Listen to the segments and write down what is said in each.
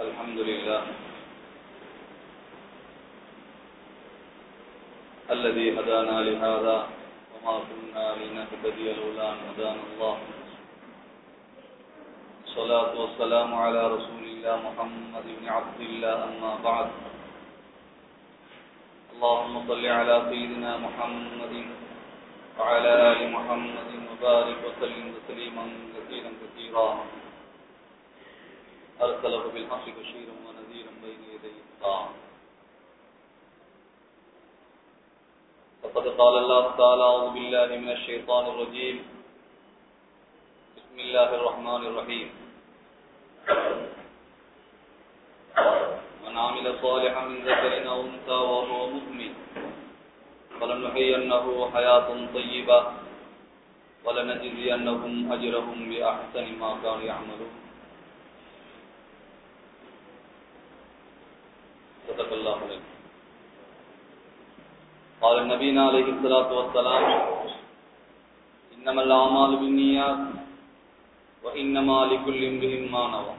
الحمد لله الذي هدانا لهذا وما كنا لنهتدي لولا أن هدانا الله. الصلاة والسلام على رسول الله محمد بن عبد الله أما بعد. اللهم صل على سيدنا محمد وعلى آل محمد وبارك وسلم تسليما كثيرا كثيرا. أرسله بالحق بشيرا ونذيرا بين يدي الساعة فقد قال الله تعالى أعوذ بالله من الشيطان الرجيم. بسم الله الرحمن الرحيم. من عمل صالحا من ذكر أو أنثى وهو مؤمن فلنحيينه حياة طيبة ولنجزينهم أجرهم بأحسن ما كانوا يعملون. صدق الله عليه قال النبي عليه الصلاة والسلام إنما الأعمال بالنيات وإنما لكل امرئ ما نوى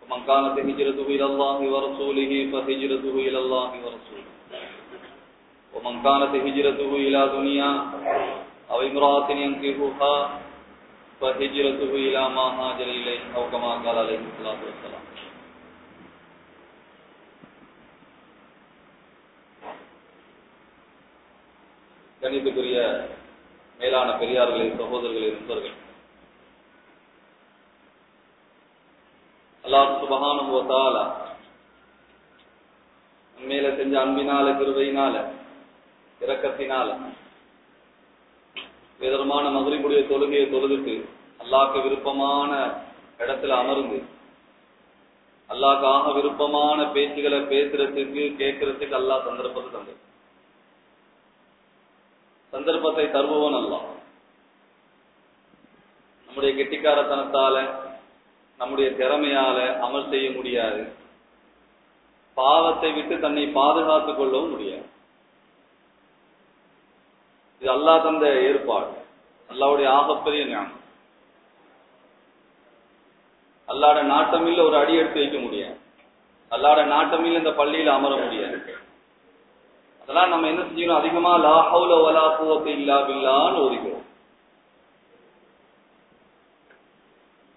ومن كانت هجرته إلى الله ورسوله فهجرته إلى الله ورسوله ومن كانت هجرته إلى دنيا أو امرأة ينكحها فهجرته إلى ما هاجر إليه أو كما قال عليه الصلاة والسلام۔ கணித்துக்குரிய மேலான பெரியார்களின் சகோதரர்களின் நண்பர்கள். அல்லாஹ் சுபகானுபவத்தால மேல செஞ்ச அன்பினால கிருவையினால இரக்கத்தினால விதமான மதுரைக்குடைய தொழுகையை தொழுதுட்டு அல்லாக்கு விருப்பமான இடத்துல அமர்ந்து அல்லாக்காக விருப்பமான பேச்சுகளை பேசுறதுக்கு கேட்கறதுக்கு அல்லா சந்தர்ப்பத்தை தந்தது சந்தர்ப்பத்தை தருபவன் அல்ல நம்முடைய கெட்டிக்காரத்தனத்தால நம்முடைய திறமையால அமல் செய்ய முடியாது. பாவத்தை விட்டு தன்னை பாதுகாத்துக் கொள்ளவும் முடியாது. இது அல்லா தந்த ஏற்பாடு. அல்லாவுடைய ஆகப்பெரிய ஞானம். அல்லாட நாட்டமில்ல ஒரு அடி எடுத்து வைக்க முடியாது. அல்லாட நாட்டமில் இந்த பள்ளியில அமர முடியாது. அதெல்லாம் நம்ம என்ன செய்யணும்? அதிகமா லா ஹவுல வலா குவத்து இல்லா பில்லான்னு ஒதுக்கிறோம்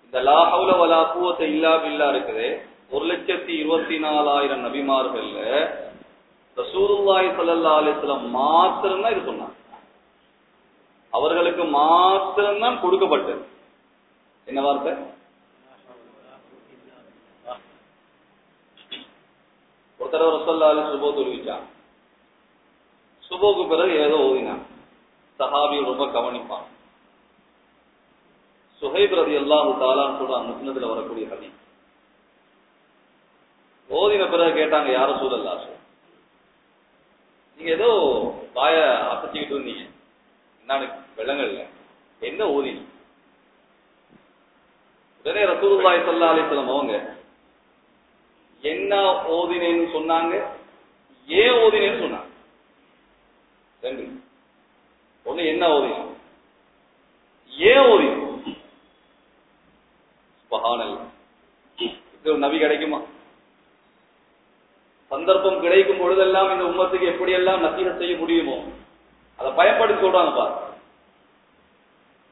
இந்த லா ஹவுல வலா பூவத்தை இல்லா பில்லா இருக்குது. ஒரு லட்சத்தி இருபத்தி நாலாயிரம் நபிமார்கள்ல ரசூருல்லாய் சல்லா அலிஸ்லாம் மாத்திரம்தான் இது சொன்னாங்க. அவர்களுக்கு மாத்திரம்தான் கொடுக்கப்பட்டது. என்ன வார்த்தை? ஒரு ரசோல்லா ரசல்லா அலி சுபோக்கு பிறகு ஏதோ ஓதினான் சஹாபி ரொம்ப கவனிப்பான். சுஹைப் எல்லாம் அல்லாஹு தாலான்னு சொல்ற சின்னத்துல வரக்கூடிய கவி ஓதின பிறகு கேட்டாங்க யார சூழல்லா நீங்க ஏதோ வாய அசைச்சுக்கிட்டு இருந்தீங்க. என்னன்னு வெள்ளங்கள்ல என்ன ஓதி உடனே ரசூலுல்லாய் சல்லா அலிஸ்லாம் அவங்க என்ன ஓதினேன்னு சொன்னாங்க? ஏன் ஓதினேன்னு சொன்னாங்க ரெண்டு ஒண்ணு என்ன ஓதினோம்? ஏன் ஓதினோம்? பகானல் இது ஒரு நபி கிடைக்குமா? சந்தர்ப்பம் கிடைக்கும் பொழுதெல்லாம் இந்த உம்மத்துக்கு எப்படியெல்லாம் நசீக செய்ய முடியுமோ அதை பயன்படுத்தி சொல்றாங்க பாரு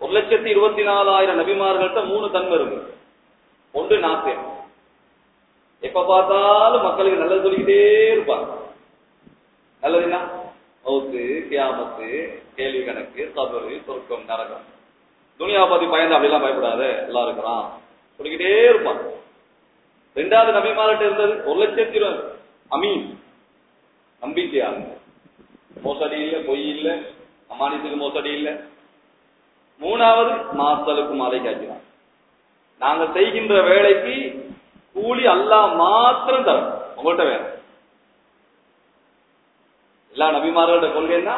ஒரு லட்சத்தி இருபத்தி நாலாயிரம் நபிமார்கள்ட்ட மூணு தன்மை இருக்கு. ஒன்று நாசியம் எப்ப பார்த்தாலும் மக்களுக்கு நல்லது சொல்லிக்கிட்டே இருப்பாங்க. நல்லதுன்னா மவுத்து கியாமத்து கேள்வி கணக்கு கபரு சொர்க்கம் நரகம். துணியா பத்தி பயந்து அப்படிலாம் பயப்படாத எல்லாம் இருக்கிறான். சொல்லிக்கிட்டே இருப்பான். ரெண்டாவது நபிமார்கிட்ட இருந்தது ஒரு லட்சத்தி அமீன். நம்பிக்கையா? மோசடி இல்ல பொய் இல்ல அமானியத்துக்கு மோசடி இல்ல. மூணாவது மாசலுக்கு மாலை காய்ச்சினான் நாங்க செய்கின்ற வேலைக்கு கூலி அல்லா மாத்திரம் தரும். உங்கள்கிட்ட வேணும் எல்லா நபிமார்களோட கொள்கைன்னா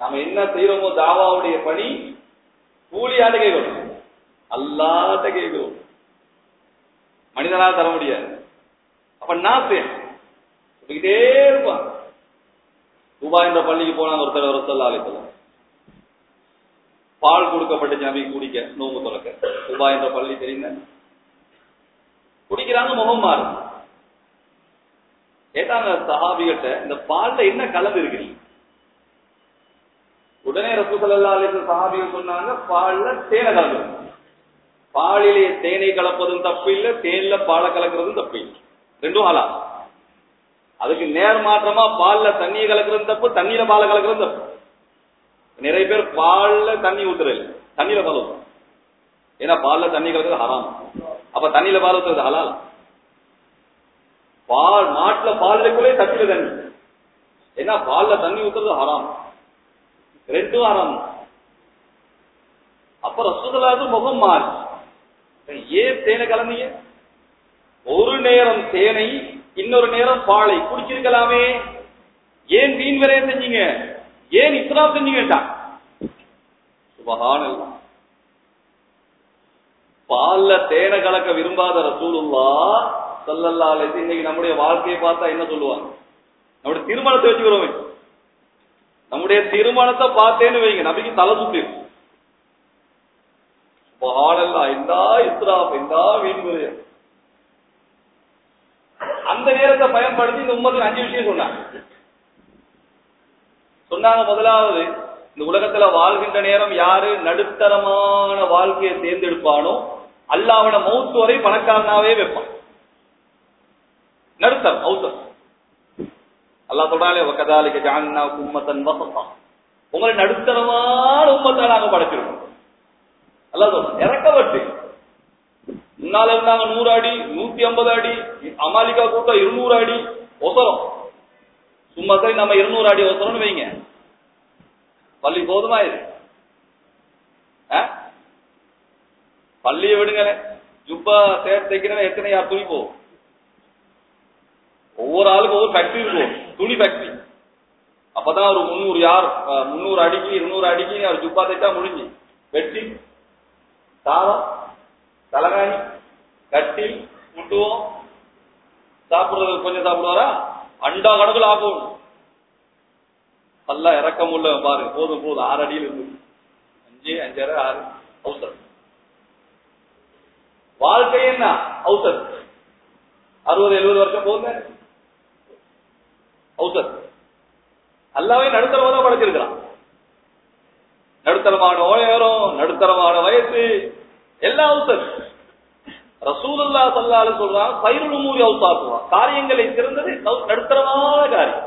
நம்ம என்ன செய்யறோமோ தாவாவுடைய பணி கூலியாட்ட கேட்கணும் அல்லாட்ட கேட்கணும் மனிதனால தர முடியாது. அப்ப நான் சொல்லிக்கிட்டே இருப்பான் துபாய் என்ற பள்ளிக்கு போனாங்க ஒருத்தர் ஒரு சொல்லா பால் கொடுக்கப்பட்ட ஜாமி குடிக்க நோம்பு தொடக்க துபாய் என்ற பள்ளி தெரியுங்க குடிக்கிறாங்க முகம் மாறும். கேட்டாங்க சஹாபிகிட்ட இந்த பால்ல என்ன கலந்து இருக்கு உடனே ரசூசல்லா அலிஸ்ல சஹாபிகள் சொன்னாங்க பால்ல தேனை கலந்து பாலிலே தேனை கலப்பதும் தப்பு இல்லை தேன்ல பாலை கலக்கிறதும் தப்பு இல்லை. ரெண்டும் ஹலா அதுக்கு நேர் மாற்றமா பால்ல தண்ணியை கலக்கிறது தப்பு தண்ணியில பாலை கலக்கிறது தப்பு. நிறைய பேர் பால்ல தண்ணி ஊத்துறது தண்ணியில பால் ஊத்துறோம் ஏன்னா பால்ல தண்ணி கலக்கிறது ஹராம். அப்ப தண்ணியில பால் ஊத்துறது ஹலால் பால் மாட்டுல பால் இருக்குள்ளே தண்ணியில தண்ணி. ஏன்னா பால்ல தண்ணி ஊத்துறது ஹராம். ரெண்டும் ஹராம். அப்ப ரசூதலாது முகம் மாறி. ஏன் தேனை கலந்தீங்க? ஒரு நேரம் தேனை இன்னொரு நேரம் பாலை குடிச்சிருக்கலாமே. ஏன் வீண் விரையம் செஞ்சீங்க? ஏன் இஸ்லாம் செஞ்சீங்க சுபகான பால்ல தேனை கலக்க விரும்பாத ரசூலுல்லா சல்லல்லா இன்னைக்கு நம்முடைய வாழ்க்கையை பார்த்தா என்ன சொல்லுவாங்க? நம்முடைய திருமணத்தை வச்சுக்கிறோம் நம்முடைய திருமணத்தை பார்த்தேன்னு வைங்க நபிக்கு தலை சுத்தி இந்தா இஸ்ராப் இந்தா அந்த நேரத்தை பயன்படுத்தி இந்த உம்மத்துக்கு அஞ்சு விஷயம் சொன்னாங்க. சொன்னாங்க முதலாவது இந்த உலகத்துல வாழ்கின்ற நேரம் யாரு நடுத்தரமான வாழ்க்கையை தேர்ந்தெடுப்பானோ அல்லாவிட மௌத்து வரை பணக்காரனாவே வைப்பான். நடுத்தம் மௌத்தம் அல்லா சொல்றாலே கதாலிக்க ஜான்னா உம்மத்தன் வசத்தா. உங்களை நடுத்தரமான உம்மத்தை நாங்க படைச்சிருக்கோம். அல்லா சொல்ற இறக்கப்பட்டு. முன்னால இருந்தாங்க நூறு அடி நூத்தி ஐம்பது அடி அமாலிகா கூட்டம் இருநூறு அடி ஒசரம். சும்மா சரி நம்ம இருநூறு அடி ஒசரம்னு வைங்க. பள்ளி போதுமா இது? பள்ளியை விடுங்க ஜுப்பா சேர்த்து தைக்கிறவன் எத்தனை யார் துணி போகும்? ஒவ்வொரு ஆளுக்கும் ஒவ்வொரு ஃபேக்டரி இருக்கும். துணி ஃபேக்டரி அப்பதான் ஒரு முந்நூறு யார் முந்நூறு அடிக்கு இருநூறு அடிக்கு அவர் ஜுப்பா தைத்தா முடிஞ்சு. வெட்டி தாவம் தலகாணி கட்டி முட்டுவோம். சாப்பிடுறது கொஞ்சம் சாப்பிடுவாரா? அண்டா கணக்கில் ஆகும் நல்லா இறக்கம் உள்ள பாரு. போதும் போதும். ஆறு அடியில் இருந்து. அஞ்சு அஞ்சரை ஆறு. அவசரம் வாழ்க்கை என்ன? அவசரம் அறுபது எழுபது வருஷம் போதுங்க அவுசர் அல்லாவே நடுத்தரமா தான் படைச்சிருக்கிறான். நடுத்தரமான ஓயரம் நடுத்தரமான வயசு எல்லாம் அவுசர் ரசூலுல்லா சல்லாலு சொல்றான் சைருள் மூறி அவுசாக்குவான் காரியங்களை சிறந்தது நடுத்தரமான காரியம்.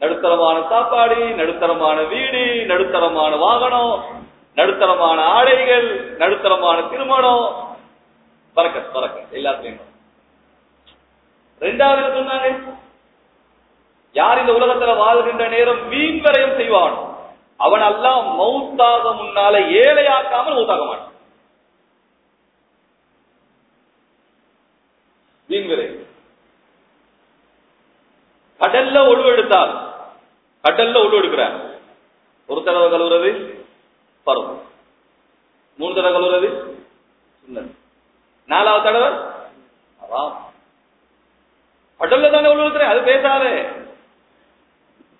நடுத்தரமான சாப்பாடு நடுத்தரமான வீடு நடுத்தரமான வாகனம் நடுத்தரமான ஆடைகள் நடுத்தரமான திருமணம். பறக்க பறக்க எல்லாத்துலயும். ரெண்டாவது சொன்னாங்க யார் இந்த உலகத்துல வாழ்கின்ற நேரம் வீண் வரையும் செய்வான்? அவன் எல்லாம் மௌத்தாக முன்னால ஏழையாக்காமல் மௌத்தாக மாட்டான். மீன்வரை கடல்ல ஒழுவெடுத்தால் கடல்ல ஒழுவெடுக்கிறார் ஒரு தடவை கழுவுறது பருவம். மூணு தடவை கழுவுறது நாலாவது தடவை அதான் கடல்ல தானே ஒழுவெடுக்கிறேன் அது பேசாதே.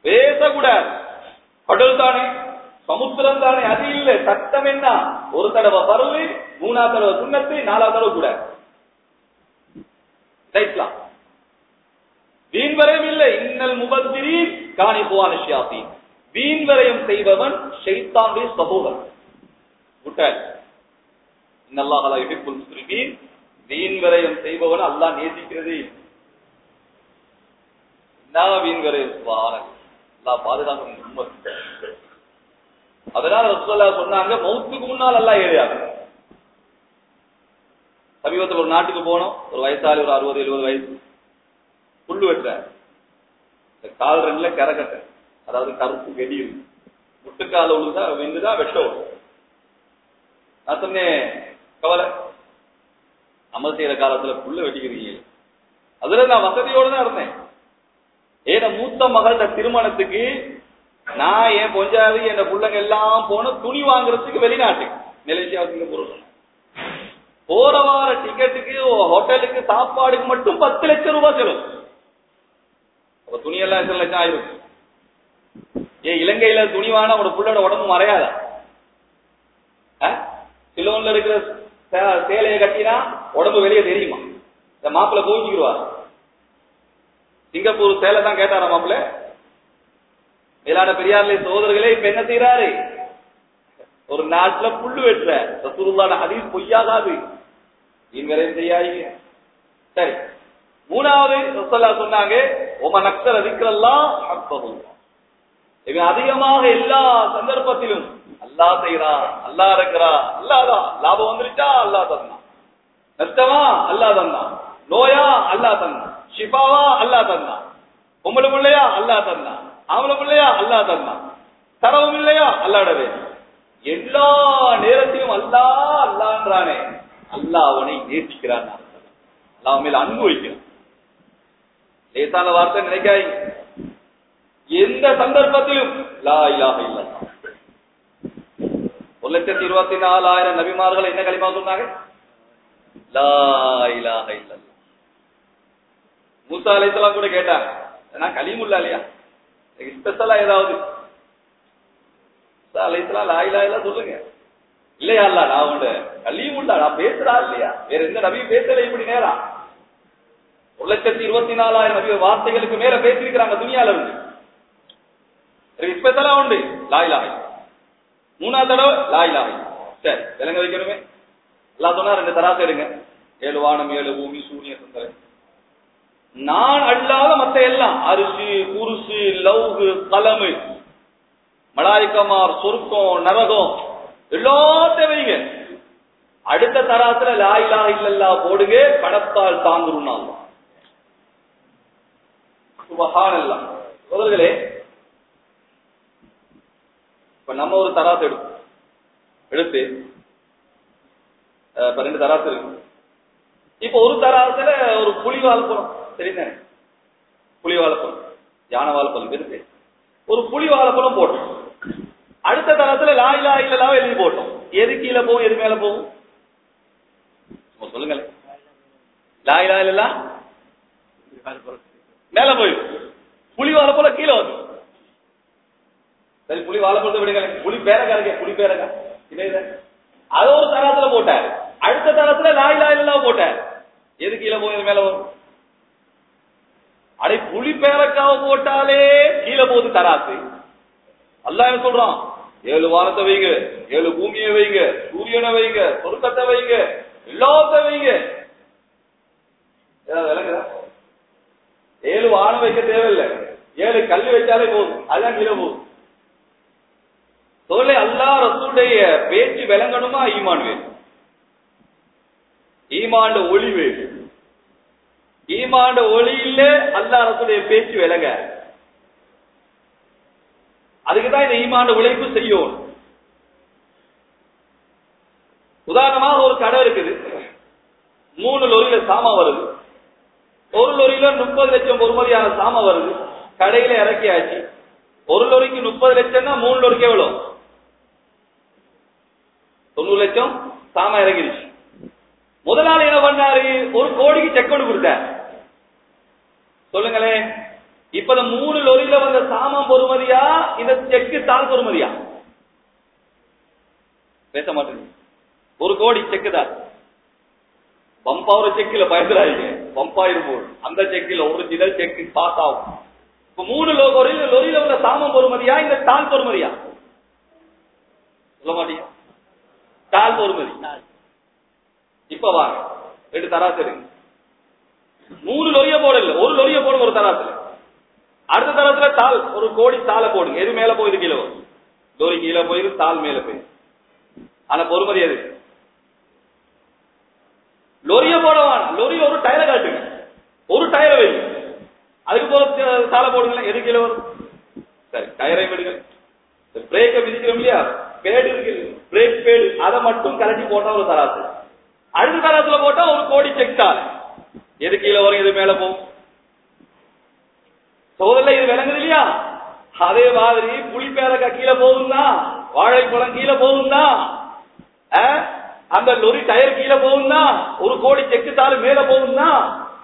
பேசக்கூடாது. கடல் தானே சமுத்திரம் தானே அது இல்ல. சட்டம் என்ன? ஒரு தடவை பருவு மூணாவது தடவை சுண்ணத்து நாலாவது தடவை கூட. இஸ்லாம் வீண் வரையும் இல்லை. இன்னல் முபத்திரி காணி போவான ஷியாசி வீண் வரையும் செய்பவன் ஷைத்தானுடைய சகோதரன். விட்டால் இன்னல்லாஹலா இடிப்புல் முஸ்லிமீன் வீண் வரையும் செய்பவன் அல்லாஹ் நேசிக்கிறது. என்ன வீண் வரையும்? சுவாரன் அல்லாஹ் பாதுகாக்கும் உம்மத் அதனால ரசூலுல்லாஹ் சொன்னாங்க மௌத்துக்கு முன்னால் எல்லாம் ஏறியாங்க சமீபத்தில் ஒரு நாட்டுக்கு போனோம் ஒரு வயசாளி ஒரு அறுபது எழுபது வயசு. புல்லு வெட்டுறேன். இந்த கால் ரெண்டுல கரக்கட்ட அதாவது கருப்பு வெடி முட்டுக்கால உழுதா விந்துதா வெட்ட விடும் நான் சொன்னேன் கவலை. அமல் செய்யற காலத்துல புல்லு வெட்டிக்கிறீங்க. அதுல நான் வசதியோடு தான் இருந்தேன். ஏன்னா மூத்த மகளோட திருமணத்துக்கு நான் என் பொஞ்சாதி என் பிள்ளைங்க எல்லாம் போன துணி வாங்குறதுக்கு வெளிநாட்டுக்கு. மலேசியா சிங்கப்பூர் போற வார டிக்கெட்டுக்கு ஹோட்டலுக்கு சாப்பாடுக்கு மட்டும் பத்து லட்சம் ரூபாய் செலவு. அப்ப துணி எல்லாம் எத்தனை லட்சம் ஆயிரும்? ஏன் இலங்கையில துணி வாங்க ஒரு புள்ளோட உடம்பு மறையாதா? சிலோன்ல இருக்கிற சேலையை கட்டினா உடம்பு வெளியே தெரியுமா? இந்த மாப்பிள்ள கோவிச்சுக்கிடுவார் சிங்கப்பூர் சேலை தான் கேட்டாரா மாப்பிள்ள? மேலான பெரியார்ல சோதர்களே இப்ப என்ன செய்யறாரு ஒரு நாட்டுல புல்லு வெட்டுற. ரசூலுல்லாஹ் ஹதீஸ் பொய்யாகாது. நீங்களே செய்யாதீங்க. சரி. மூணாவது ரசூல்லா சொன்னாங்க உம நக்சர் அதிக்கலாம் இவன் அதிகமாக எல்லா சந்தர்ப்பத்திலும் அல்லா செய்யறா அல்லா இருக்கிறா அல்லாதான் லாபம் வந்துருச்சா? அல்லா தந்தான். நஷ்டமா? அல்லா தந்தான். நோயா அல்லா தந்தான் ஷிபாவா அல்லா தந்தான் பொம்பளை பிள்ளையா அல்லா தந்தான் ஆம்பளை பிள்ளையா அல்லா தந்தான் தரவும் இல்லையா அல்லாடவே எல்லா நேரத்தையும் அல்லா அல்லான்றானே. அல்லாஹ் அவனை நேசிக்கிறான். அல்லாஹ் மேல அன்பு வைக்கிறான். லேசான வார்த்தை நினைக்காதீங்க. எந்த சந்தர்ப்பத்திலும் லா இலாஹ இல்லா ஒரு லட்சத்தி இருபத்தி நாலாயிரம் நபிமார்கள் என்ன களிமா சொன்னாங்க? லா இலாஹ இல்லா மூசா அலைஹிஸ்ஸலாம் கூட கேட்டாங்க. நான் கலீமுல்லா இல்லையா? ஸ்பெஷலா ஏதாவது? மூசா அலைஹிஸ்ஸலாம் லா இலாஹ சொல்லுங்க. இல்லையா அல்ல நான் உண்டு கலீமுல்லா நான் பேசுறா இல்லையா? வேற எந்த நபியும் பேசல இப்படி நேரா? ஒரு லட்சத்தி இருபத்தி நாலாயிரம் நபி வார்த்தைகளுக்கு மேல பேசியிருக்கிறாங்க துணியால இருந்து. ஸ்பெஷலா உண்டு. லாயிலாக மூணாவது தடவை லாயிலாக சரி விலங்க வைக்கணுமே. எல்லாம் சொன்னா ரெண்டு தராசு எடுங்க. ஏழு வானம் ஏழு பூமி சூரிய சுந்தரம். நான் அல்லாத மத்த எல்லாம் அரிசி குருசு லவ்கு கலமு மலாய்க்கமார் சொருக்கம் நரகம் எல்லாத்தையும் வைங்க. அடுத்த தராத்துல லாயிலா இல்லல்லா போடுங்க படத்தால் தாங்குரும் சுபஹானல்லா. சோதர்களே இப்ப நம்ம ஒரு தராசு எடுப்போம் எடுத்து இப்ப ரெண்டு தராசு இருக்கு. இப்ப ஒரு தராசுல ஒரு புலி வாழைப்பழம் சரிதானே புலி வாழைப்பழம் யானை வாழைப்பழம் இருக்கு ஒரு புலி வாழைப்பழம் போட்டோம். அடுத்த தராசுல லாயிலா இல்லலாவ எழுதி போட்டோம். எது கீழே போகும் எது மேல போகும்? சொல்லுங்க லா லாயிலா இல்லலா மேல போயிடும். புலி வாழைப்பழம் கீழே வந்து சரி புலி வாழைப்பழத்தை விடுங்க புலி பேரக்கா இருக்கே புலி பேரக்கா இதே? அது ஒரு தரத்துல போட்டாரு. அடுத்த தரத்துல லாய் லாய் எல்லாம் போட்டார். எது கீழே போகும் எது மேல வரும் அடை புலி பேரக்காவ போட்டாலே கீழே போகுது தராசு. அல்ல என்ன சொல்றான்? ஏழு வாரத்தை வைங்க ஏழு பூமியை வைங்க சூரியனை வைங்க சொர்க்கத்தை வைங்க எல்லாத்தையும் வைங்க. ஏழு வானம் வைக்க தேவையில்லை. ஏழு கல் வச்சாலே போதும். அதான் கீழே போதும். தோலை அல்லா ரசூடைய பேச்சு விளங்கணுமா? ஈமான் வேணும். ஈமாண்ட ஒளி வேணும். ஈமாண்ட ஒளி இல்ல அல்லா பேச்சு விலங்க அதுக்குதான் இந்த ஈமாண்ட உழைப்பு செய்யும். உதாரணமாக ஒரு கடை இருக்குது. மூணு லொரியில சாமா வருது. ஒரு லொரியில முப்பது லட்சம் பொறுமதியான சாமா வருது. கடையில இறக்கியாச்சு. ஒரு லொரிக்கு முப்பது லட்சம்னா மூணு லொரிக்கு எவ்வளவு? தொண்ணூறு லட்சம். சாமா இறங்கிருச்சு. முதலாளி என்ன பண்ணாரு? ஒரு கோடிக்கு செக் கொண்டு கொடுத்தார் சொல்லுங்களேன் இப்ப இந்த மூணு லொரியில வந்த சாமான் பொறுமதியா? இந்த செக்கு தாள் பொறுமதியா? பேச மாட்டேங்க. ஒரு கோடி செக்கு தான். பம்பாவர செக்கில பயந்துடாதீங்க. பம்பாயிரம் அந்த செக்கில் ஒரிஜினல் செக்கு பாஸ் ஆகும். இப்ப மூணு லோ- லொரியில லொரியில வந்த சாமான் பொறுமதியா? இந்த தால் பொறுமதியா? சொல்ல மாட்டீங்க. தால் பொறுமதி. இப்ப வாங்க. ரெண்டு தராசு இருக்கு மூணு லொரிய போடல. ஒரு லொரிய போடுங்க ஒரு தரத்துல. அடுத்த தரத்துல தாள் ஒரு கோடி தாளை போடுங்க. எது மேல போயிரு கீழே வரும் லொரி கீழே போயிரு தாள் மேல போயிரு. ஆனா பொறுமதி எது? லொரிய போட வேணாம். ஒரு டயரை காட்டுங்க. ஒரு டயரை வைங்க அதுக்கு போல சாலை தாளை போடுங்களேன் எது கீழே வரும்? சரி டயரை விடுங்க பிரேக்கை விதிக்கிறோம் இல்லையா? பேடு இருக்கு. Brake pad. அதை மட்டும் கலட்டி போட்டா ஒரு தராசு. அடுத்த தராசுல போட்டா ஒரு கோடி செக் தாள். எது கீழே வரும் எது மேல போகும்? சோதரில் இது விளங்குது இல்லையா? அதே மாதிரி புளி பேரக்கா கீழே போகும்னா வாழைப்பழம் கீழே போகும்னா அஹ், அந்த லொரி டயர் கீழே போகும்னா ஒரு கோடி செக்கு தாள் மேல போகும்னா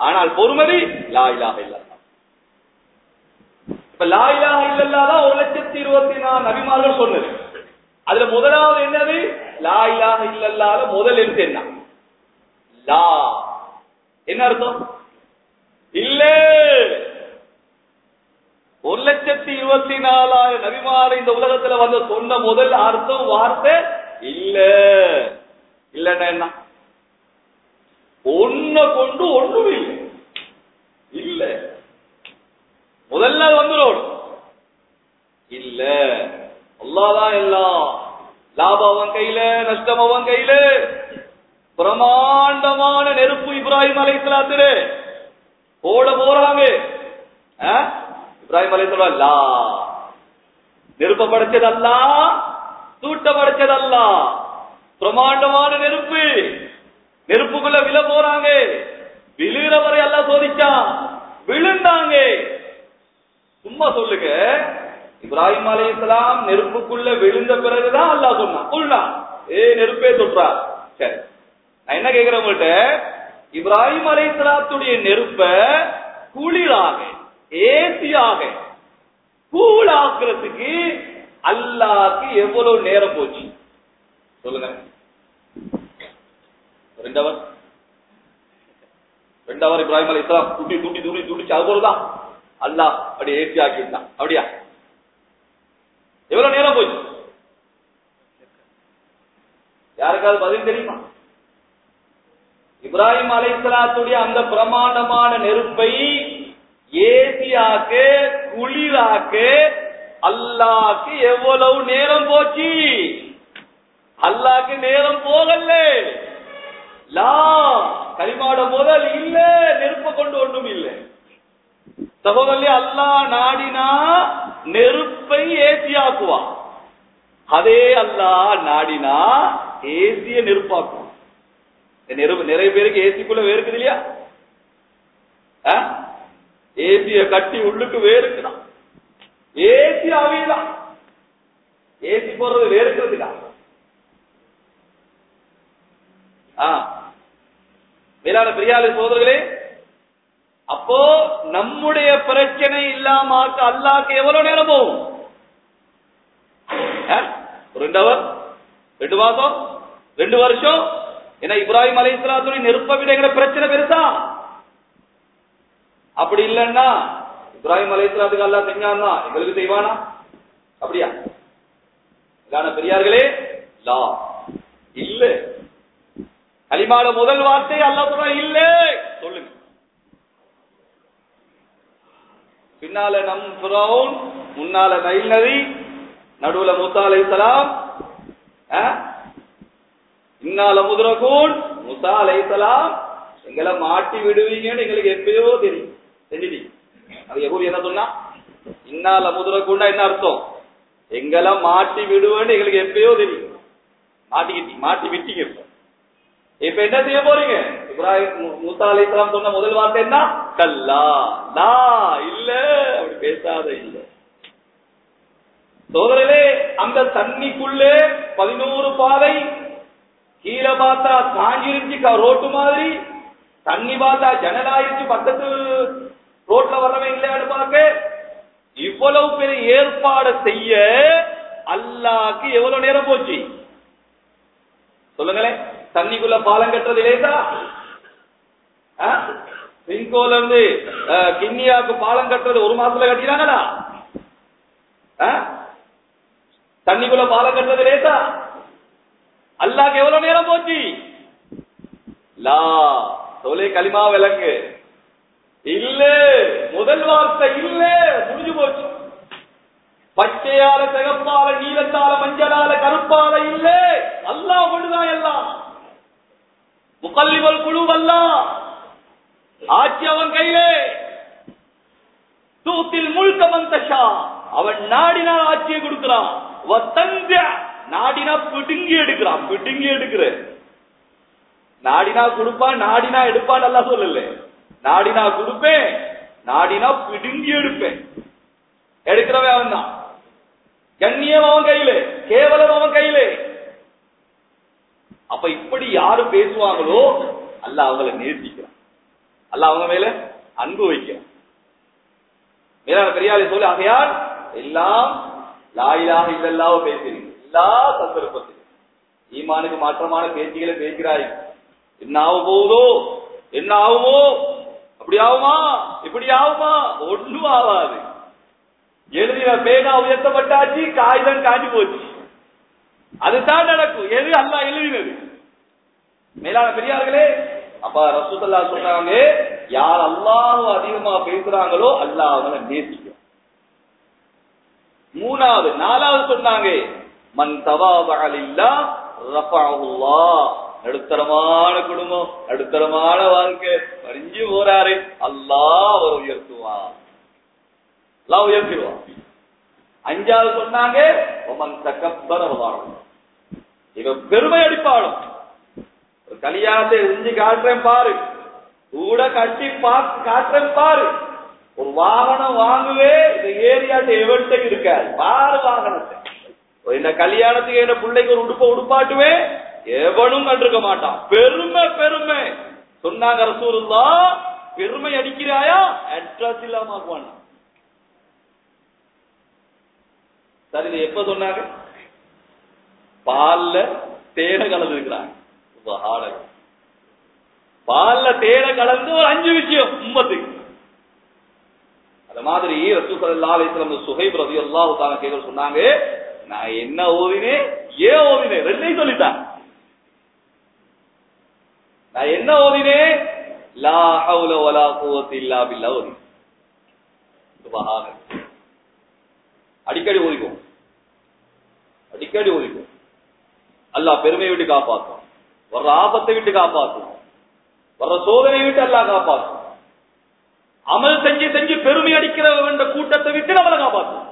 ஆனால் பொறுமதி லா இலாஹ இல்லல்லாஹ். இப்ப லா இலாஹ இல்லல்லாஹ் ஒரு லட்சத்தி இருபத்தி நாலு நபிமார்கள் சொன்னது. அதுல முதலாவது என்னது? லா இலாஹ இல்லல்லாஹ் முதல் எழுத்து என்ன? லா. என்ன அர்த்தம்? இல்ல. ஒரு லட்சத்தி இருபத்தி நாலாயிரம் நபிமாறு இந்த உலகத்துல வந்து சொன்ன முதல் அர்த்தம் வார்த்தை இல்ல. இல்லன்னா என்ன? ஒன்ன கொண்டு ஒண்ணும் இல்லை. இல்ல. முதல்ல வந்துடும் இல்ல. அல்லாதான் எல்லாம் லாபம் அவன் கையில நஷ்டம் அவன் கையில. பிரமாண்டமான நெருப்பு இப்ராஹிம் அலைசலாத்திரு போட போறாங்க. இப்ராஹிம் அலைசலாம் லா. நெருப்ப படைச்சதல்ல. தூட்ட படைச்சதல்ல. பிரமாண்டமான நெருப்பு. நெருப்புக்குள்ள விழ போறாங்க. விழுகிற வரை எல்லாம் சோதிச்சான் விழுந்தாங்க. சும்மா சொல்லுங்க. இப்ராஹிம் அலைஹிஸ்ஸலாம் நெருப்புக்குள்ள விழுந்த பிறகுதான் அல்லாஹ் சொன்னான். உள்னா ஏ நெருப்பே சொல்றா சரி. நான் என்ன கேக்குறேன் உங்கள்ட்ட இப்ராஹிம் அலைஹிஸ்ஸலாத்துடைய நெருப்ப குளிராக ஏசியாக கூலாக்குறதுக்கு அல்லாக்கு எவ்வளவு நேரம் போச்சு? சொல்லுங்க. ரெண்டு அவர் ரெண்டு அவர் இப்ராஹிம் அலைஹிஸ்ஸலாம் துட்டி துட்டி துட்டி துடிச்சு அது போலதான். அல்லா அப்படி ஏசி ஆக்கிட்டான் அப்படியா? எவ்வளவு நேரம் போச்சு? யாருக்காவது பதில் தெரியுமா? இப்ராஹிம் அலைசலாத்துடைய அந்த பிரமாண்டமான நெருப்பை ஏசியாக்கு குளிராக்கு அல்லாக்கு எவ்வளவு நேரம் போச்சு? அல்லாக்கு நேரம் போகல லா கரிமாட முதல் இல்ல நெருப்ப கொண்டு ஒன்றும் இல்லை. சகோதரி அல்லாஹ் நாடினா நெருப்பை ஏசியாக்குவான். அதே அல்லாஹ் நாடினா ஏசிய நெருப்பாக்குவான். நிறைய பேருக்கு ஏசிக்குள்ள வேறுக்குது இல்லையா? ஏசிய கட்டி உள்ளுக்கு வேறுக்குதான் ஏசி அவையதான் ஏசி போடுறது வேறுக்கிறதுக்கா மேலான பெரியாளி சோதர்களே அப்போ நம்முடைய பிரச்சனை இல்லாம அல்லாக்கு எவ்வளவு நேரம் போகும்? ரெண்டு அவர் ரெண்டு மாசம்? ரெண்டு வருஷம்? ஏன்னா இப்ராஹிம் அலை இஸ்லாத்துடைய நெருப்ப விட எங்க பிரச்சனை பெருசா. அப்படி இல்லைன்னா இப்ராஹிம் அலை இஸ்லாத்துக்கு அல்லா செஞ்சான்னா எங்களுக்கு செய்வானா? அப்படியா? இதான பெரியார்களே லா. இல்ல. கலிமால முதல் வார்த்தை அல்லா சொல்ற இல்ல. சொல்லுங்க. பின்னால நம் புறவுன் முன்னால நைல் நதி நடுவுல மூசா அலைசலாம் இன்னால முதுரகூன் முசா அலைசலாம் எங்களை மாட்டி விடுவீங்கன்னு எங்களுக்கு எப்பயோ தெரியும். தெரியுது அது எப்படி என்ன சொன்னா? இன்னால முதுரக்கூண்டா என்ன அர்த்தம்? எங்களை மாட்டி விடுவேன்னு எங்களுக்கு எப்பயோ தெரியும். மாட்டிக்கிட்டி மாட்டி விட்டீங்க இப்ப. இப்ப என்ன செய்ய போறீங்க? இப்ராஹிம் மு- அலி இஸ்லாம் சொன்ன முதல் வார்த்தை என்ன? கல்லா. லா இல்ல. அப்படி பேசாத இல்ல. சோதரலே அந்த தண்ணிக்குள்ளே பதினோரு பாதை கீழே பார்த்தா காஞ்சிருச்சு ரோட்டு மாதிரி. தண்ணி பார்த்தா ஜனலாயிருச்சு பக்கத்து ரோட்ல வர்றவன் இல்லையான்னு பார்க்க. இவ்வளவு பெரிய ஏற்பாடு செய்ய அல்லாக்கு எவ்வளவு நேரம் போச்சு? சொல்லுங்களேன். தண்ணிக்குள்ள பாலம் கட்டுறது லேசா? சிங்கோல இருந்து கிண்ணியாவுக்கு கிண்ணியாக்கு பாலம் கட்டுறது ஒரு மாசத்துல கட்டினாங்களா? தண்ணிக்குள்ள பாலம் கட்டுறது லேசா? அல்லாக்கு எவ்வளவு நேரம் போச்சு? லா தொலை களிமா விலங்கு இல்ல முதல் வார்த்தை இல்ல முடிஞ்சு போச்சு. பச்சையால சிகப்பால நீலத்தால மஞ்சளால கருப்பால இல்ல. அல்லாஹ் கொண்டுதான் எல்லாம். முகல்லிவல் குழு அல்லாஹ் ஆட்சி அவன் கையிலே. தூத்தில் முழுக்க மந்தஷா. அவன் நாடினா ஆட்சியை கொடுக்கிறான். வத்தஞ்ச நாடினா பிடுங்கி எடுக்கிறான் பிடுங்கி எடுக்கிற. நாடினா கொடுப்பான் நாடினா எடுப்பான் நல்லா சொல்லல. நாடினா கொடுப்பேன் நாடினா பிடுங்கி எடுப்பேன். எடுக்கிறவன் அவன் தான் கண்ணியம் அவன் கையிலே கேவலம் அவன் கையிலே. அப்ப இப்படி யாரு பேசுவாங்களோ அல்ல அவங்களை நேர்த்திக்கிறான் அல்ல அவங்க மேல அன்பு வைக்கிறான். மேலான பெரியாரை சொல்லி ஆகையால் எல்லாம் லாயிலாக இல்லல்லாவ பேசுறீங்க. எல்லா சந்தர்ப்பத்திலும். ஈமானுக்கு மாற்றமான பேச்சுகளை பேசுகிறாய். என்ன ஆக போகுதோ என்ன ஆகுமோ? அப்படி ஆகுமா? இப்படி ஆகுமா? ஒண்ணும் ஆகாது. எழுதின பேனா உயர்த்தப்பட்டாச்சு காகிதம் காஞ்சி போச்சு. அதுதான் நடக்கும். எது அல்லாஹ் எழுதினது? மேலான பெரியார்களே அப்ப ரசூத்தல்லா சொல்றாங்க யார் அல்லாஹ் அதிகமா பேசுறாங்களோ அல்லாஹ் அவங்களை நேசிக்கும். மூணாவது நாலாவது சொன்னாங்க மன் தவாபகலில்லா ரஃபஅல்லாஹ் நடுத்தரமான குடும்பம் நடுத்தரமான வாழ்க்கை. பறிஞ்சு போறாரு. அல்லா அவர் உயர்த்துவான். எல்லாம் உயர்த்திடுவான். அஞ்சாவது சொன்னாங்க வாழும் இவன் பெருமை அடிப்பாளும். ஒரு கல்யாணத்தை செஞ்சு காட்டுறேன் பாரு. கூட கட்டி பார்த்து காட்டுறேன் பாரு. ஒரு வாகனம் வாங்குவே இந்த ஏரியாட்ட எவன்ட்ட இருக்காது. பாரு வாகனத்தை. இந்த கல்யாணத்துக்கு என்ன பிள்ளைக்கு ஒரு உடுப்ப உடுப்பாட்டுவே எவனும் கண்டிருக்க மாட்டான். பெருமை பெருமை. சொன்னாங்க ரசூலுல்லா பெருமை அடிக்கிறாயா? அட்ரஸ் இல்லாம ஆக்குவான். சரி இது எப்ப சொன்னாங்க பால்ல தேனை கலந்து இருக்கிறாங்க. பால்ல தேனை கலந்து ஒரு அஞ்சு விஷயம் உம்மத்துக்கு அந்த மாதிரி ரசூசல்லா அலிஸ்லாம் சுஹைப் ரவி அல்லாஹு தான கேட்க சொன்னாங்க நான் என்ன ஓதினேன் ஏன் ஓதினேன் ரெண்டையும் சொல்லிட்டான். நான் என்ன ஓதினேன் லா ஹவுல வலா குவத்து இல்லா பில்லா ஓதி அடிக்கடி ஓதிக்கும் அடிக்கடி ஓதிக்கும் அல்லாஹ் பெருமையை விட்டு காப்பாற்றும். வர்ற ஆபத்தை விட்டு காப்பாற்றும். வர்ற சோதனை விட்டு அல்லாஹ் காப்பாற்றும். அமல் செஞ்சு செஞ்சு பெருமை அடிக்கிற கூட்டத்தை விட்டு நம்மளை காப்பாற்றும்.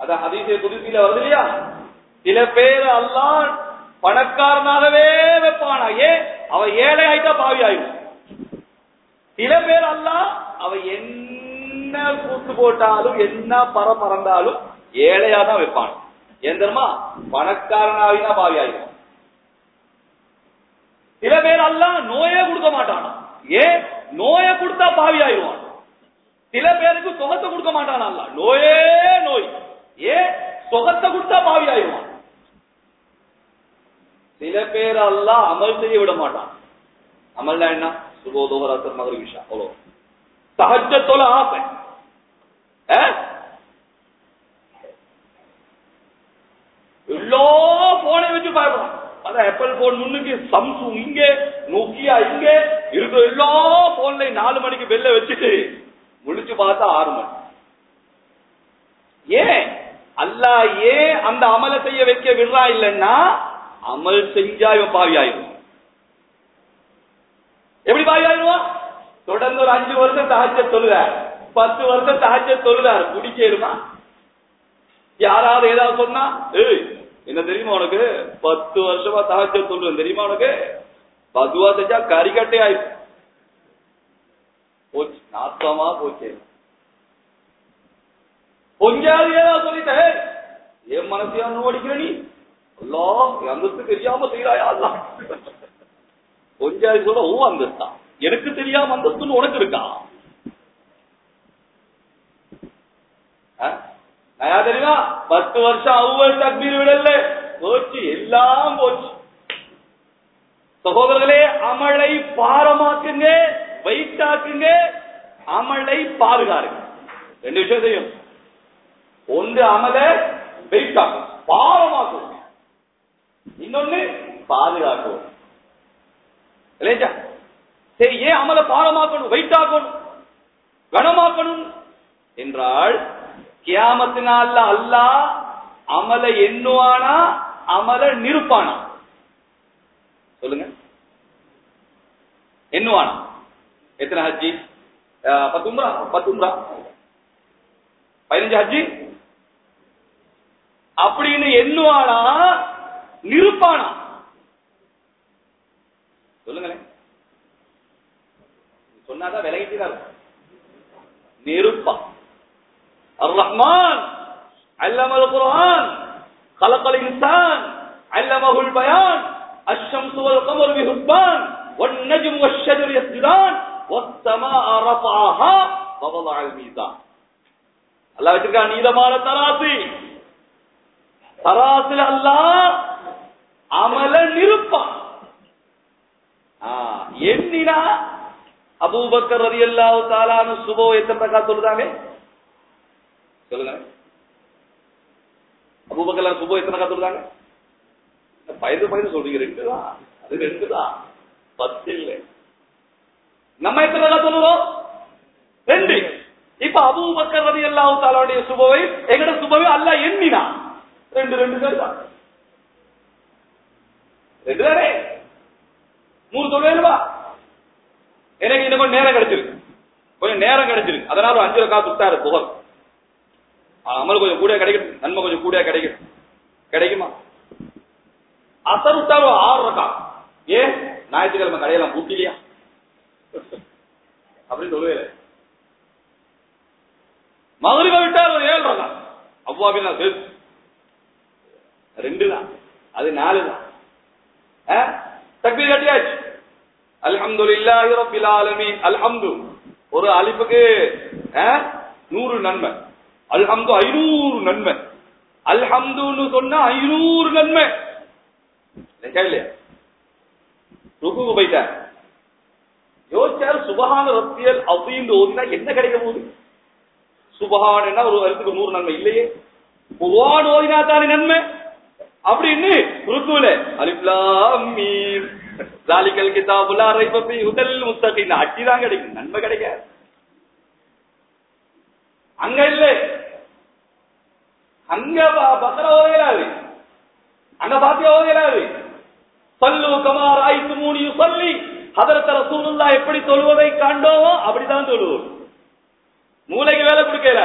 அத ஹதீசே புதுப்பில வருது இல்லையா சில பேர் அல்லாஹ் பணக்காரனாகவே வைப்பானா? ஏன் அவ ஏழை ஆயிட்டா பாவி ஆயிடும். சில பேர் அல்லாஹ் அவ என்ன கூத்து போட்டாலும் என்ன பர மறந்தாலும் ஏழையா தான் வைப்பான். ஏன் பணக்காரனாவினா பாவி ஆயிடும். சில பேர் அல்லா நோயே கொடுக்க மாட்டானா. ஏன் நோயை கொடுத்தா பாவி ஆயிடுவான். சில பேருக்கு சுகத்தை கொடுக்க மாட்டானா அல்ல நோயே நோய். ஏன் சுகத்தை கொடுத்தா பாவி ஆயிடுவான் சில பேர் எல்லாம் அமல் செய்ய விட மாட்டான் அமல்னா என்ன சுகோதோகராசர் மகர் விஷயம் அவ்வளோ சகஜத்தோல ஆசை ஆ? எல்லா போனை வச்சு பயப்படும் அதான் ஆப்பிள் போன் முன்னுக்கு சம்சுங் இங்க நோக்கியா இங்க இருக்கிற எல்லா போன்ல நாலு மணிக்கு வெளில வச்சுட்டு முடிச்சு பார்த்தா ஆறு மணி ஏன் அல்லா ஏன் அந்த அமலை செய்ய வைக்க விடுறா இல்லைன்னா அமல் செஞ்சா இவன் பாவி ஆயிடும் எப்படி பாவி ஆயிடுவான் தொடர்ந்து ஒரு அஞ்சு வருஷம் தகச்ச தொழுதார் பத்து வருஷம் தகச்ச தொழுதார் குடிச்சேருமா யாராவது ஏதாவது சொன்னா ஏய் என்ன தெரியுமா உனக்கு? பத்து வருஷமா தகச்ச சொல்றேன் தெரியுமா உனக்கு? பதுவா செஞ்சா கறிக்கட்டே ஆயிடுச்சு போச்சு. நாத்தமா போச்சு. கொஞ்சாவது ஏதாவது சொல்லிட்ட "ஏய், என் மனசையா நோடிக்கிற நீ? அல்லா அந்தஸ்து தெரியாம செய்யறாயா அல்லா? கொஞ்சாவது சொல்ல ஓ அந்தஸ்தா. எனக்கு தெரியாம அந்தஸ்துன்னு உனக்கு இருக்கா? ஆ? நான் தெரியுமா? பத்து வருஷம் அவ்வளவு தக்பீர் விடல. போச்சு எல்லாம் போச்சு. சகோதரர்களே அமலை பாரமாக்குங்க வெயிட்டாக்குங்க அமலை பாதுகாருங்க. ரெண்டு விஷயம் செய்யும் ஒன்று அமல வெயிட்டாகும் பாரமாக்கும் இன்னொன்னு பாதுகாக்கும். இல்லையா? சரி ஏன் அமல பாரமாக்கணும் வெயிட்டாக்கணும் கனமாக்கணும் என்றால் கியாமத்தினால அல்லாஹ் அமல எண்ணுவானா அமல நிருப்பானா சொல்லுங்க. எண்ணுவானா? எத்தனை ஹஜ்ஜி? அஹ், பத்து உம்ரா? பத்து உம்ரா. பதினஞ்சு ஹஜ்ஜி? அப்படின்னு எண்ணுவானா நிருப்பானா சொல்லுங்களேன் சொன்னாதான் விலகிட்டு தான் இருக்கும். நிருப்பான் الرحمن علم القرآن خلق الإنسان علمه البيان الشمس والقمر بحسبان والنجم والشجر يسجدان والسماء رفعها ووضع الميزان அல்லாஹ் வச்சிருக்கான் நீதமான தராசு தராசுல அல்லாஹ் அமல நிருப்பான் ஆ, எண்ணினா அபூபக்கர் ரலியல்லாஹு தாலானு சுபோ எத்தனை ரக்கா சொல்லுதாங்க? சொல்லுங்க. அபூபக்கர் சுபோ எத்தனை ரக்கா சொல்லுதாங்க? பயந்து பயந்து சொல்றீங்க ரெண்டு தான். அது ரெண்டு தான். பத்து இல்லை. நம்ம எத்தனை ரக்கா சொல்லுவோம் ரெண்டு. இப்ப அபூபக்கர் ரலியல்லாஹு தாலாவுடைய சுபவை எங்கட சுபவை அல்ல எண்ணினா. ரெண்டு ரெண்டு தான். ரெண்டு பேரே? மூணு சொல்லுவா எனக்கு இன்னும் கொஞ்சம் நேரம் கிடைச்சிருக்கு. கொஞ்சம் நேரம் கிடைச்சிருக்கு. அதனால ஒரு அஞ்சு காசு விட்டாரு புகழ் அமல் கொஞ்சம் கூட கிடைக்கும் நன்மை கொஞ்சம் கூட கிடைக்கும் கிடைக்குமா? அசர் விட்டாரு ஆறு ரக்கா. ஏன்? ஞாயிற்றுக்கிழமை கடையெல்லாம் பூட்டிலையா? அப்படின்னு சொல்லுவேன் மதுரை விட்டார் ஒரு ஏழு ரக்கா. அவ்வாபின் நான் சேர்த்து ரெண்டு தான் அது நாலு தான் தக்பீர் கட்டியாச்சு. அல்ஹம்துலில்லாஹி ரப்பில் ஆலமீன். அல்ஹம்து. ஒரு அலிஃபுக்கு அஹ், நூறு நன்மை. அல்ஹம்து ஐநூறு நன்மை. அல்ஹம்துன்னு சொன்னா ஐநூறு நன்மை. இல்லையா இல்லையா போயிட்டார் யோசிச்சாரு சுபஹான ரத்தியல் அப்படின்னு ஓதினா என்ன கிடைக்க போகுது? சுபஹான் ஒரு வருஷத்துக்கு நூறு நன்மை இல்லையே? குர்ஆன் ஓதினா தானே நன்மை? அப்படின்னு ருக்குல அலிப்லாம் மீம். கிதாபுலா ரைப ஃபீ முத்தகின். அட்டி தான் கிடைக்கும். நன்மை கிடைக்காது. அங்க இல்ல. அங்க ப- பக்கர அங்க பாத்தியா ஓதையலாது சல்லு கமார் ஆயித்து மூணு சொல்லி அதரத்தர ரசூலுல்லாஹ் எப்படி சொல்வதை காண்டோமோ அப்படிதான் சொல்லுவோம் மூளைக்கு வேலை கொடுக்கல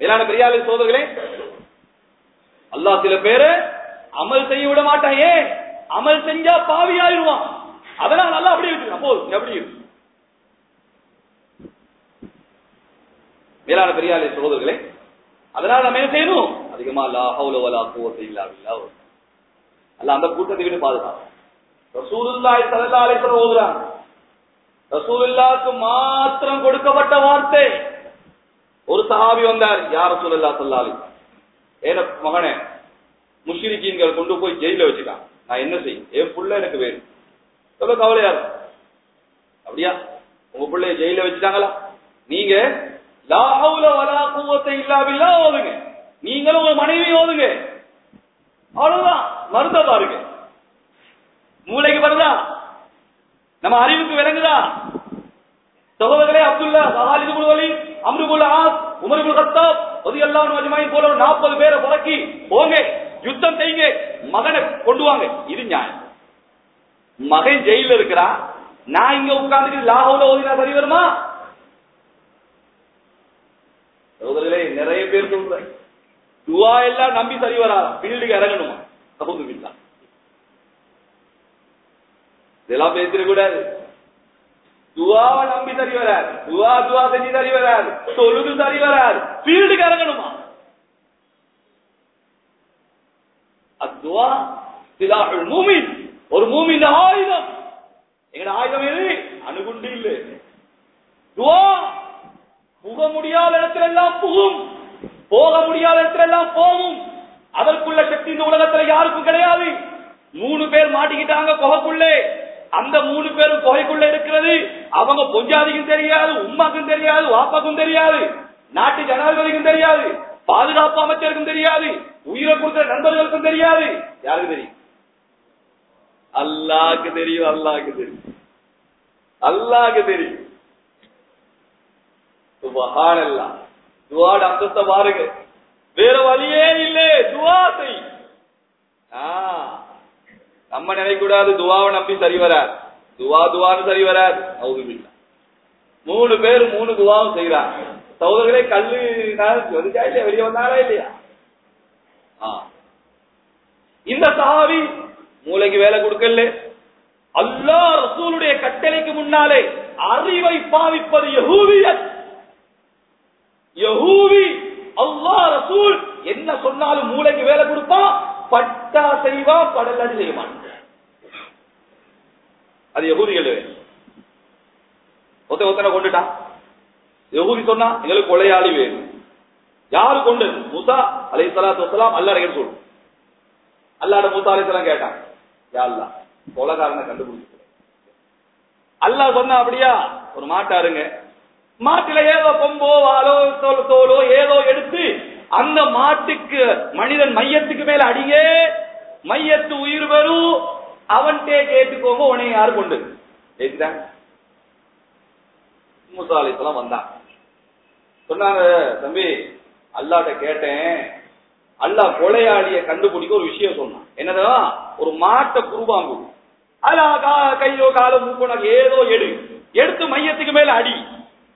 மேலான பெரியாளி சோதர்களே அல்லாஹ் சில பேரு அமல் செய்ய விட மாட்டான். ஏன்? அமல் செஞ்சா பாவி ஆயிருவான் அதனால நல்லா அப்படியே இருக்கு. அப்போ எப்படி இருக்கு மேலான பெரியாளி சகோதரர்களே அதனால நம்ம என்ன செய்யணும்? அதிகமா அல்லா ஹவுல வலா குவத்த இல்லா பில்லா. அல்ல அந்த கூட்டத்தை விட்டு பாதுகாப்பு ரசூலுல்லாய் ஸல்லல்லாஹு அலைஹி ஓதுறாங்க. ரசூலுல்லாக்கு மாத்திரம் கொடுக்கப்பட்ட வார்த்தை. ஒரு சஹாபி வந்தார் யார் ரசூலுல்லாஹ் ஸல்லல்லாஹு அலைஹி ஏன மகனே முஸ்லிக்கீன்கள் கொண்டு போய் ஜெயில வச்சுட்டான் நான் என்ன செய்யும்? என் புள்ள எனக்கு வேணும். சொல்ல கவலையா இருக்கும். அப்படியா? உங்க பிள்ளைய ஜெயில வச்சுட்டாங்களா? நீங்க லா ஹவுல வலா கூவத்தை இல்லா ஓதுங்க. நீங்களும் உங்க மனைவி ஓதுங்க. அவ்வளவுதான். மருந்தா பாருங்க மூளைக்கு வருதா? நம்ம அறிவுக்கு விளங்குதா? சகோதரர்களே அப்துல்லா சஹாலிது குழுவலி வலி ஆஸ் உமர் கத்தாப் எல்லாம் அஜ்மாயின் போல ஒரு 40 பேரை புறக்கி போங்க யுத்தம் செய்யுங்க மகனை கொண்டு வாங்க. இது நியாயம். மகன் ஜெயில இருக்கிறான் நான் இங்க உட்கார்ந்துட்டு லாஹோல ஓதினா சரி வருமா? சகோதரர்களே நிறைய பேர் சொல்றேன் துவா எல்லாம் நம்பி சரி வரா பீல்டுக்கு இறங்கணுமா? சகோதரி இதெல்லாம் பேசிட கூடாது துவாவை நம்பி தறி வரார் துவா துவா செஞ்சு தறி வரார் தொழுது தறி வரார் ஃபீல்டுக்கு இறங்கணுமா அத்துவா சிலாஹுல் மூமின் ஒரு மூமின் ஆயுதம் எங்கட ஆயுதம் எது அணுகுண்டு இல்ல துவா புக முடியாத இடத்துல எல்லாம் புகும் போக முடியாத இடத்துல எல்லாம் போகும் அதற்குள்ள சக்தி இந்த உலகத்துல யாருக்கும் கிடையாது மூணு பேர் மாட்டிக்கிட்டாங்க குகைக்குள்ளே அந்த மூணு பேரும் குகைக்குள்ள இருக்கிறது அவங்க பொஞ்சாதிக்கும் தெரியாது உமாக்கும் தெரியாது வாப்பாக்கும் தெரியாது நாட்டு ஜனாதிபதிக்கும் தெரியாது பாதுகாப்பு அமைச்சருக்கும் தெரியாது உயிரை கொடுக்கிற நண்பர்களுக்கும் தெரியாது. யாருக்கு தெரியும்? அல்லாக்கு தெரியும் அல்லாக்கு தெரியும். அல்லாக்கு தெரியும். துவாட அந்தஸ்த பாருங்க. வேற வழியே இல்லை. துவா செய். நம்ம நினைக்கூடாது துவாவை நம்பி சரி வராது துவா துவான்னு சரி வராது. மூணு பேர் மூணு துவாவும் செய்யறாங்க சௌதர்களே கல்லு நான் வந்துச்சா இல்லையா? வெளியே வந்தாரா இல்லையா? இந்த சஹாபி மூளைக்கு வேலை கொடுக்கல. அல்லாஹ் ரசூலுடைய கட்டளைக்கு முன்னாலே அறிவை பாவிப்பது யஹூதியத். யகூவி அல்லா ரசூல் என்ன சொன்னாலும் மூளைக்கு வேலை கொடுப்பான். பட்டா செய்வா படலாடி செய்வான். அது எகூதிகள் ஒத்த ஒத்தனை கொண்டுட்டான் எகூதி சொன்னா எங்களுக்கு கொலையாளி வேணும். யாரு கொண்டு? முசா அலை சலாத்து வசலாம் அல்லா சொல்லு அல்லாட மூசா அலை கேட்டான் யா கொலகாரனை கண்டுபிடிச்சு அல்லாஹ் சொன்னா அப்படியா ஒரு மாட்டாருங்க மாட்டுல ஏதோ கொம்போ வாலோ தோலோ ஏதோ எடுத்து அந்த மாட்டுக்கு மனிதன் மையத்துக்கு மேல அடியே மையத்து உயிர் பெறும் அவன்கிட்டே கேட்டுக்கோங்க உன்னை யாரு கொண்டு? கேக்குதான் மூசாலித்தெல்லாம் வந்தான். சொன்னாங்க தம்பி அல்லாட்ட கேட்டேன். அல்லாஹ் கொலையாளிய கண்டுபிடிக்க ஒரு விஷயம் சொன்னான். என்னதான் ஒரு மாட்டை குருவாங்கு அதுல கையோ காலோ மூக்கோ ஏதோ எடு. எடுத்து மையத்துக்கு மேல அடி.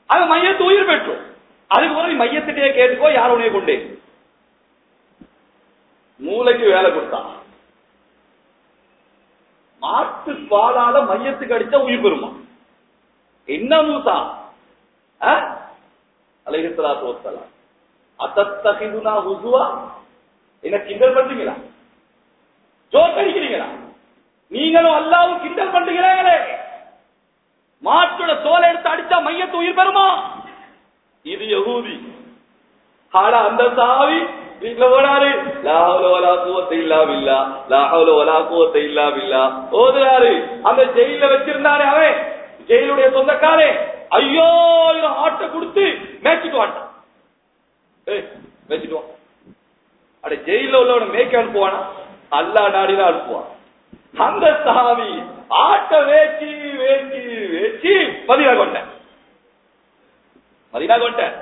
அது மையத்து உயிர் பெற்றோம். அதுக்கு பிறகு மையத்திட்டே கேட்டுக்கோ யார் உனைய கொண்டே? மூளைக்கு வேலை கொடுத்தான். ஆட்டு பாலால மையத்துக்கு அடிச்சா உயிர் பெறுமா என்ன மூசா? அலைகத்தலா வஸ்ஸலாம். அத்தத்தகிதுனா உசுவா? என்ன கிண்டல் பண்றீங்களா? ஜோக் அடிக்கிறீங்களா? நீங்களும் அல்லாவும் கிண்டல் பண்றீங்களே. மாட்டோட தோலை எடுத்து அடிச்சா மையத்து உயிர் பெறுமா இது யகூதி. ஆனா அந்த சாவி வீட்டுல போனாரு லாஹவுல வலா குவத்தை இல்லா பில்லா லாஹவுல வலா குவத்தை இல்லா ஓதுறாரு. அந்த ஜெயில வச்சிருந்தாரு அவன். ஜெயிலுடைய சொந்தக்காரே. ஐயோ இவன் ஆட்டை கொடுத்து மேய்ச்சிட்டு வாட்டான். ஏய் மேய்ச்சிட்டு அட ஜெயில உள்ளவன மேய்க்க அனுப்புவானா? அல்லா நாடிதான் அனுப்புவான். அந்த சாமி ஆட்டை வேச்சி வேச்சி வேச்சி மதினா கொண்டேன் மதினா கொண்டேன்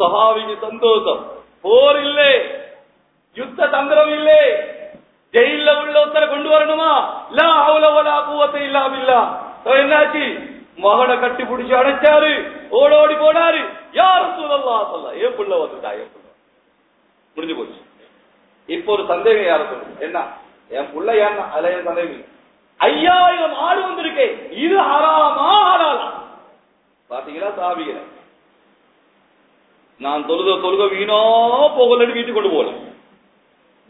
சஹாபிக்கு சந்தோஷம். போர் இல்லை யுத்த தந்திரம் இல்லை ஜெயில உள்ள ஒருத்தரை கொண்டு வரணுமா? லா ஹவுல வலா குவத்தை என்னாச்சு? மகனை கட்டி பிடிச்சு அடைச்சாரு. ஓடோடி போனாரு. யாரும் சூழல்லாம் சொல்ல ஏன் புள்ள வந்துட்டா? ஏன் புள்ள? முடிஞ்சு போச்சு. இப்போ ஒரு சந்தேகம் யார சொல்லு என்ன? என் புள்ள ஏன் அதுல என் சந்தேகம் ஐயாயிரம் ஆடு வந்திருக்கே. இது ஹராமா ஹராலா பாத்தீங்களா சாபிகளை நான் தொழுத தொழுக வீணா போகலன்னு வீட்டுக்கு கொண்டு போல.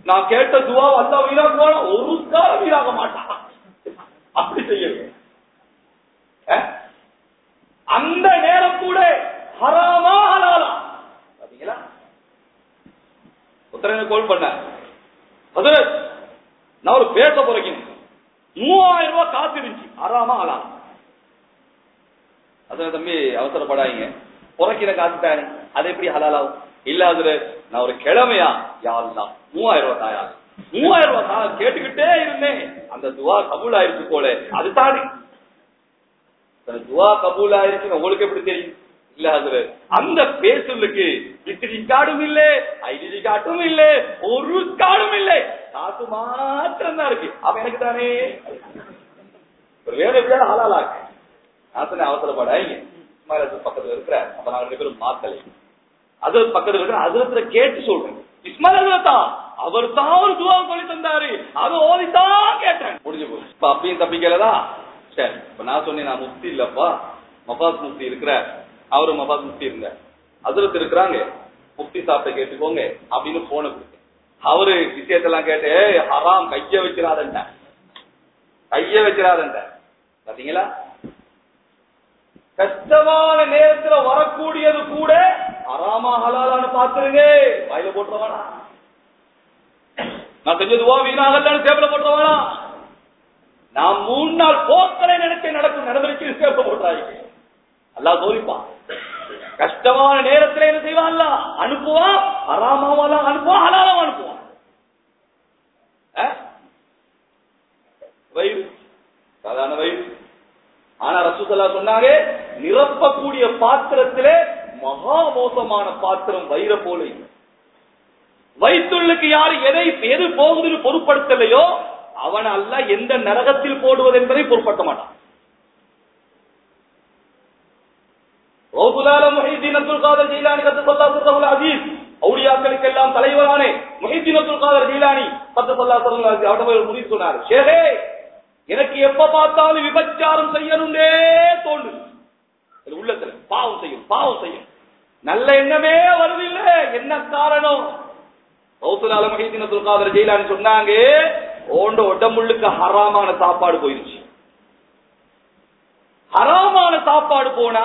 நான் கேட்ட துவா வந்தா வீணா போன ஒரு காலம் வீணாக மாட்டான் அப்படி செய்யல அந்த நேரம் கூட ஹராமா ஹலாலா. பாத்தீங்களா? உத்தரவு கோல் பண்ண அது நான் ஒரு பேச போறேன். மூவாயிரம் ரூபாய் காசு இருந்துச்சு. ஹராமா ஹலாலா. அதான் தம்பி அவசரப்படாதீங்க. புறக்கிற காசு தானே அது எப்படி ஹலாலாகும்? இல்ல அதுல நான் ஒரு கிழமையா? யாருலாம் மூவாயிரம் ரூபாய் தாயா? மூவாயிரம் ரூபாய் தாயா கேட்டுக்கிட்டே இருந்தேன். அந்த துவா கபூல் ஆயிருச்சு போல. அது தானே. அந்த துவா கபூல் ஆயிருச்சு உங்களுக்கு எப்படி தெரியும்? இல்ல அதுல அந்த பேசுலுக்கு இத்திரி காடும் இல்ல ஐடி காட்டும் இல்ல ஒரு காடும் இல்ல. காசு மாத்திரம் தான் இருக்கு. அப்ப எனக்கு தானே? ஒரு வேலை எப்படியாவது ஆளாளா இருக்கு சொன்னேன் அவசரப்படாதீங்க. இஸ்மாயில் பக்கத்துல இருக்கிற அப்ப ரெண்டு பேரும் மாத்தலை. அது பக்கத்துல இருக்கிற அதுல கேட்டு சொல்றேன். இஸ்மாயில் அவர் தான் ஒரு துவா சொல்லி தந்தாரு. அது ஓதித்தான் கேட்டேன். முடிஞ்சு போச்சு. இப்ப அப்பயும் தப்பிக்கலதா சரி இப்ப நான் சொன்னேன் நான் முஃப்தி இல்லப்பா. மபாஸ் முஃப்தி இருக்கிற அவரு மபாஸ் முஃப்தி இருந்த அதுலத்து இருக்கிறாங்க. முஃப்தி சாப்பிட்ட கேட்டுக்கோங்க அப்படின்னு போன கொடுத்தேன். அவரு விஷயத்தெல்லாம் கேட்டு ஹராம் கைய வச்சிடாதன்ட்ட கைய வச்சிடாதன்ட்ட பாத்தீங்களா? கஷ்டமான நேரத்துல வரக்கூடியது கூட அறாமா ஹலாலான்னு பாத்துருங்க வாயில போட்டுருவானா? நான் செஞ்சதுவா வீணாகலன்னு சேவல போட்டுருவானா? நான் மூணு நாள் போக்கலை நினைச்சு நடக்கும் நடந்துருச்சு சேவல போட்டுறாங்க அல்லாஹ் தோலிப்பான் கஷ்டமான நேரத்துல என்ன செய்வான் அனுப்புவான் அறாமாவெல்லாம் அனுப்புவான் ஹலாலாம் அனுப்புவான். அஹ்? வயிறு சாதாரண வயிறு. ஆனா ரசூசல்லா சொன்னாங்க நிரப்பக்கூடிய பாத்திரத்திலே மகா மோசமான பாத்திரம் வயிற போல வைத்துள்ளுக்கு வயிற்றுள்ளுக்கு எதை எது போகுதுன்னு பொருட்படுத்தலையோ அவன் அல்ல எந்த நரகத்தில் போடுவது என்பதை பொருட்படுத்த மாட்டான். முஹிதீன் அப்துல் காதர் கத்து கத்தசல்லா சர்ரஹுல் அசீஸ் அவுலியாக்களுக்கெல்லாம் தலைவரானே முஹிதீன் அப்துல் காதர் ஜீலானி பத்து சொல்லா அசீஸ் அவட்ட முடிவு சொன்னார். எனக்கு எப்ப பார்த்தாலும் விபச்சாரம் செய்யணும்னே தோணுது இது உள்ளத்துல. பாவம் செய்யும் பாவம் செய்யும். நல்ல எண்ணமே வருதில்லை. என்ன காரணம்? ரவுசுலால மஹீதீன் காதர் ஜெயிலானி சொன்னாங்க ஓண்ட உடம்புள்ளுக்கு ஹராமான சாப்பாடு போயிருச்சு. ஹராமான சாப்பாடு போனா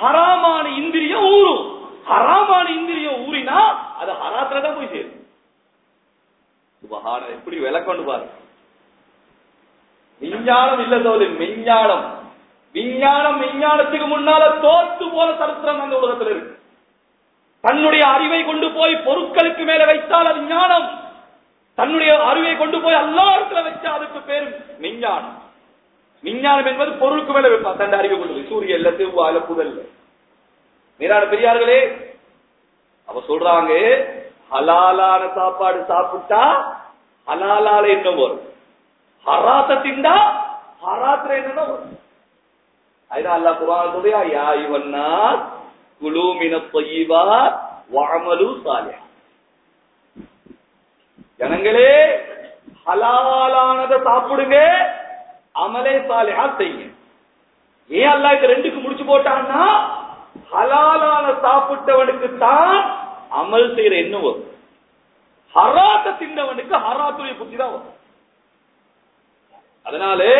ஹராமான இந்திரியம் ஊறும். ஹராமான இந்திரியம் ஊறினா அது ஹராத்துல தான் போய் சேரும். சுபஹான எப்படி விளக்கொண்டு பாரு. விஞ்ஞானம் இல்ல தோழி மெஞ்ஞானம் விஞ்ஞானம் விஞ்ஞானத்துக்கு முன்னால தோத்து போன சரித்திரம் அந்த உலகத்தில் இருக்கு. தன்னுடைய அறிவை கொண்டு போய் பொருட்களுக்கு மேல வைத்தால் அது ஞானம். தன்னுடைய அறிவை கொண்டு போய் எல்லா இடத்துல வச்சா அதுக்கு பேர் விஞ்ஞானம். விஞ்ஞானம் என்பது பொருளுக்கு மேல வைப்பான் தன் அறிவை கொண்டு போய். சூரியல்ல செவ்வாயில புதல்ல மீரான பெரியார்களே அவ சொல்றாங்க ஹலாலான சாப்பாடு சாப்பிட்டா ஹலாலால என்ன வரும்? ஹராத்த திண்டா ஹராத்துல என்ன வரும். அதுதான் அல்லாஹ் சொல்றியா யா ஐயுவன்னா குலு மின த்வய்யிபாத் வஅமலு ஜனங்களே ஹலாலானதை சாப்பிடுங்க அமலே சாலையா செய்யுங்க ஏன் அல்லாஹ் இது ரெண்டுக்கு முடிச்சு போட்டான்னா ஹலாலான சாப்பிட்டவனுக்கு தான் அமல் செய்யற என்ன வரும் ஹராத்த தின்னவனுக்கு ஹராத்துடைய புத்தி தான் வரும் அதனாலே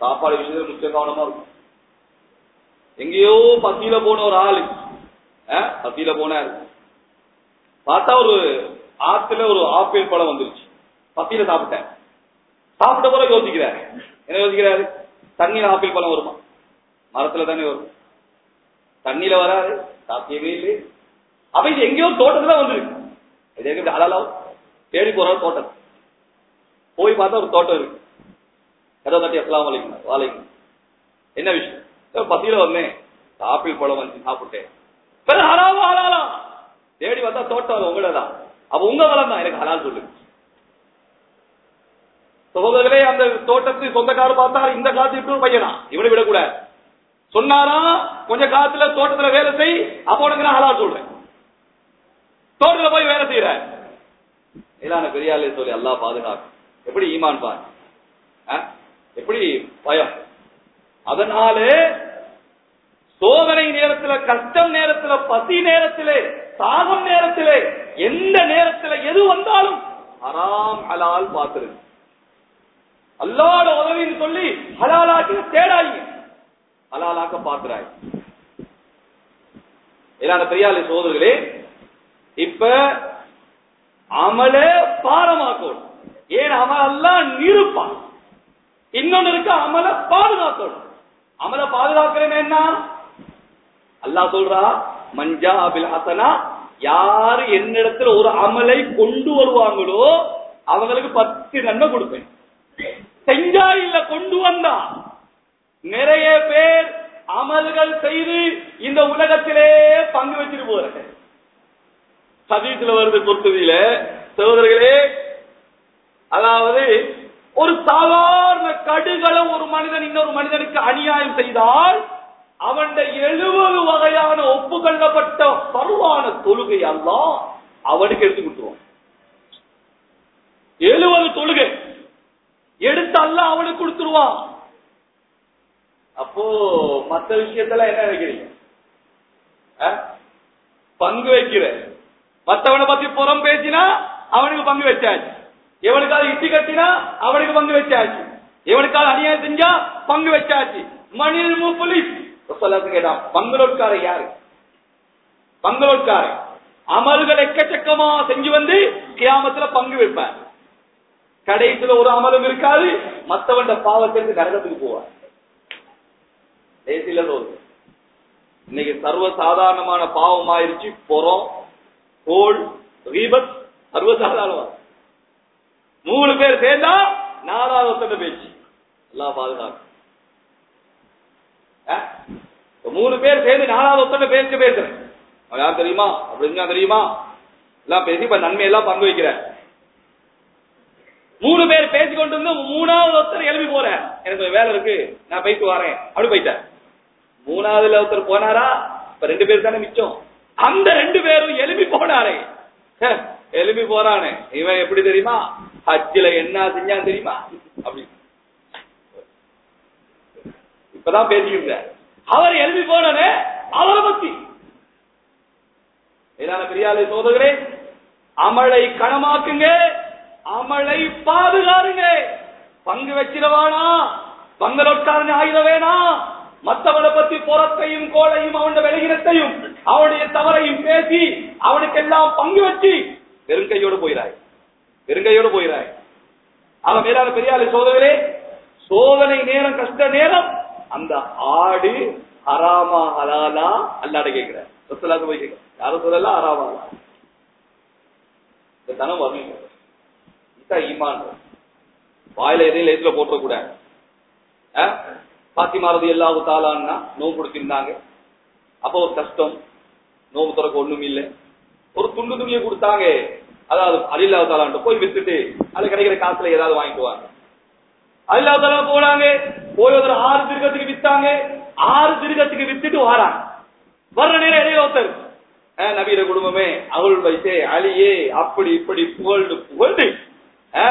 சாப்பாடு விஷயத்துல முக்கிய கவனமா இருக்கும் எங்கேயோ பத்தியில போன ஒரு ஆளு. அஹ், பத்தியில போனாரு. பார்த்தா ஒரு ஆத்துல ஒரு ஆப்பிள் பழம் வந்துருச்சு. பத்தியில சாப்பிட்டேன். சாப்பிட்ட போல யோசிக்கிறாரு. என்ன யோசிக்கிறாரு? தண்ணியில ஆப்பிள் பழம் வருமா? மரத்துல தானே வரும். தண்ணியில வராது சாத்தியமே இல்லை. அப்ப இது எங்கேயோ தோட்டத்துல வந்துருக்கு. இது எங்க அலாலாவும் தேடி போற தோட்டம். போய் பார்த்தா ஒரு தோட்டம் இருக்கு. கதை தட்டி அஸ்லாம் வலைக்கும் வாலைக்கும். என்ன விஷயம்? பசியில வந்தேன். ஆப்பிள் பழம் வந்து சாப்பிட்டேன். பிறகு ஹலாலா தேடி வந்தா தோட்டம் உங்களதான் அப்ப உங்க வளம் தான் எனக்கு ஹலால் சொல்லுங்க சகோதரர்களே அந்த தோட்டத்துக்கு சொந்தக்காரர் பார்த்தா இந்த காலத்து இப்படி பையனா இவனை விடக்கூடாது. சொன்னாரா கொஞ்ச காலத்துல தோட்டத்துல வேலை செய் அப்போ உனக்கு நான் ஹலால் சொல்றேன். தோட்டத்துல போய் வேலை செய்யற இல்லான பெரியாலே சொல்லி அல்லாஹ் பாதுகாக்கும். எப்படி ஈமான் பார்? எப்படி பயம்? அதனாலே சோதனை நேரத்துல கஷ்டம் நேரத்துல பசி நேரத்திலே தாகம் நேரத்திலே எந்த நேரத்துல எது வந்தாலும் ஹராம் ஹலால் பாத்துரு. அல்லாட உதவின்னு சொல்லி ஹலாலாக்கி தேடாயிங்க ஹலாலாக்க பார்க்கிறாய் இல்லாத பெரியாலே சோதர்களே இப்ப அமல பாரமாக்கணும். ஏன் அமலெல்லாம் நிருப்பான். இன்னொன்னு இருக்கு அமல பாதுகாக்கணும். அமல பாதுகாக்கிறேன்னு என்ன? அல்லா சொல்றா மஞ்சா அபில் ஹசனா யாரு என்னிடத்துல ஒரு அமலை கொண்டு வருவாங்களோ அவங்களுக்கு பத்து நன்மை கொடுப்பேன். செஞ்சா இல்ல கொண்டு வந்தா நிறைய பேர் அமல்கள் செய்து இந்த உலகத்திலே பங்கு வச்சுட்டு போறாங்க. சதீத்துல வருது பொறுத்ததியில சகோதரர்களே அதாவது ஒரு சாதாரண கடுகளை ஒரு மனிதன் இன்னொரு மனிதனுக்கு அநியாயம் செய்தால் அவன் எழுபது வகையான ஒப்புக்கொள்ளப்பட்ட பருவான தொழுகை எல்லாம் அவனுக்கு எடுத்து கொடுத்துருவான். எழுபது தொழுகை. எடுத்து அல்ல அவனுக்கு கொடுத்துருவான். அப்போ மத்த விஷயத்துல என்ன நினைக்கிறீங்க? அஹ்? பங்கு வைக்கிற. மத்தவனை பத்தி புறம் பேசினா அவனுக்கு பங்கு வச்சாச்சு. எவனுக்காவது இட்டி கட்டினா அவனுக்கு பங்கு வச்சாச்சு. எவனுக்காவது அநியாயம் செஞ்சா பங்கு வச்சாச்சு. மனித போலீஸ் கேட்டான் பங்களோட்கார யாரு? பங்களோட்கார அமல்கள் எக்கச்சக்கமா செஞ்சு வந்து கியாமத்துல பங்கு வைப்பார். கடைசியில ஒரு அமலும் இருக்காது மத்தவண்ட பாவத்திற்கு நரகத்துக்கு போவார். தேசியில இன்னைக்கு சர்வ சாதாரணமான பாவம் ஆயிருச்சு புறம் கோல் ரீபத் சர்வசாதாரணமா. மூணு பேர் சேர்ந்தா நாலாவது பேச்சு. எல்லாம் பாதுகாப்பு மூணு பேர் சேர்ந்து நாலாவது ஒருத்தன் பேச்சு பேசுறேன். அவன் யார் தெரியுமா? அப்படின்னு தெரியுமா? எல்லாம் பேசி இப்ப நன்மை எல்லாம் பங்கு வைக்கிறேன். மூணு பேர் பேசிக்கொண்டு இருந்து மூணாவது ஒருத்தர் எழுப்பி போறேன் எனக்கு கொஞ்சம் வேலை இருக்கு. நான் போயிட்டு வரேன். அப்படி போயிட்டேன் மூணாவதுல ஒருத்தர் போனாரா? இப்ப ரெண்டு பேர் தானே மிச்சம். அந்த ரெண்டு பேரும் எழுப்பி போனாரே. எழுப்பி போறானே. இவன் எப்படி தெரியுமா? ஹஜ்ஜில என்ன செஞ்சான் தெரியுமா? அப்படி. இப்பதான் பேசிக்கிட்டேன் அவர் எழுதி போனனே அவரை பத்தி ஏதான பெரியாலை சோதகரே அமலை கனமாக்குங்க அமலை பாதுகாருங்க. பங்கு வச்சிடவானா? பங்களொட்காரன் ஆயுத வேணாம் மத்தவளை பத்தி புறத்தையும் கோலையும் அவனுடைய வெளியினத்தையும் அவனுடைய தவறையும் பேசி அவனுக்கு எல்லாம் பங்கு வச்சு பெருங்கையோடு போயிறாய் பெருங்கையோடு போயிறாய் அவன் மேலான பெரியாலை சோதகரே சோதனை நேரம் கஷ்ட நேரம் அந்த ஆடு ஹராமா ஹலாலா அல்லாட கேட்கிறார். போய் கேட்கிற யாரும் சொல்லலாம் ஹராமா இந்த தனம் வரணும் இதான் ஈமான். வாயில எதையும் லேசில போட்ட கூட பாத்திமா ரதி எல்லாவு தாளான்னா நோவு கொடுத்திருந்தாங்க. அப்போ ஒரு கஷ்டம். நோவு துறக்க ஒண்ணும் இல்லை. ஒரு துண்டு துணியை கொடுத்தாங்க. அதாவது அலில்லா தாளான்ட்டு போய் வித்துட்டு அது கிடைக்கிற காசுல ஏதாவது வாங்கிக்குவாங்க அல்லா தலா போனாங்க. போய் ஒரு ஆறு திருகத்துக்கு வித்தாங்க. ஆறு திருகத்துக்கு வித்துட்டு வராங்க. வர்ற நேரம் இடையே ஒருத்தர் அஹ், நபீர குடும்பமே அவள் வைத்தே அலியே அப்படி இப்படி புகழ்ந்து புகழ்ந்து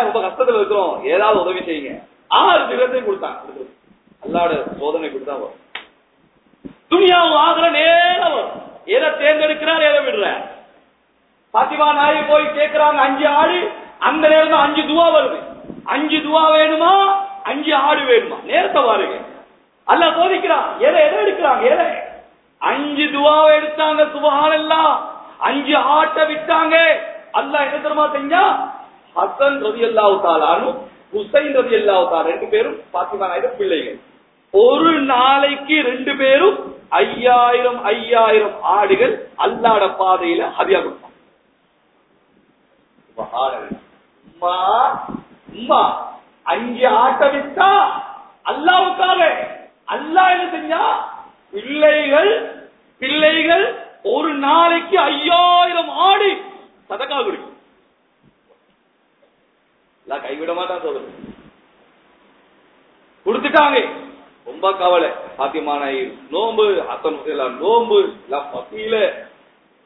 ரொம்ப கஷ்டத்துல இருக்கிறோம் ஏதாவது உதவி செய்யுங்க. ஆறு திருகத்தையும் கொடுத்தாங்க. அல்லாட சோதனை கொடுத்தா வரும். துணியாவும் ஆகிற நேரம் வரும். எதை தேர்ந்தெடுக்கிறார் எதை விடுற? பாத்திமா நாய் போய் கேட்கிறாங்க அஞ்சு ஆடு அந்த நேரம் தான் அஞ்சு துவா வருது. அஞ்சு துவா வேணுமா? அஞ்சு ஆடு வேணுமா? நேரத்தை பாருங்க. அல்ல சோதிக்கிறான் எதை எதை எடுக்கிறாங்க எதை? அஞ்சு துவாவை எடுத்தாங்க சுபஹானல்லாஹ் அஞ்சு ஆட்டை விட்டாங்க அல்ல என்ன தெரியுமா செஞ்சா? ஹசன் ரவி அல்லாவுத்தாலும் ஹுசைன் ரவி அல்லாஹு ரெண்டு பேரும் பாத்திமா நாயுடு பிள்ளைகள் ஒரு நாளைக்கு ரெண்டு பேரும் ஐயாயிரம் ஐயாயிரம் ஆடுகள் அல்லாட பாதையில ஹதியா கொடுப்பாங்க. அஞ்சு ஆட்டை வித்தா அல்லாவுக்காக. அல்லாஹ் என்ன செஞ்சா? பிள்ளைகள் பிள்ளைகள் ஒரு நாளைக்கு ஐயாயிரம் ஆடு சதக்கா கொடுக்கும். எல்லாம் கைவிட மாட்டான் சொல்லுங்க கொடுத்துட்டாங்க. ரொம்ப கவலை. பாத்தியமான நோம்பு அத்தன் எல்லாம் நோம்பு எல்லாம் பசியில.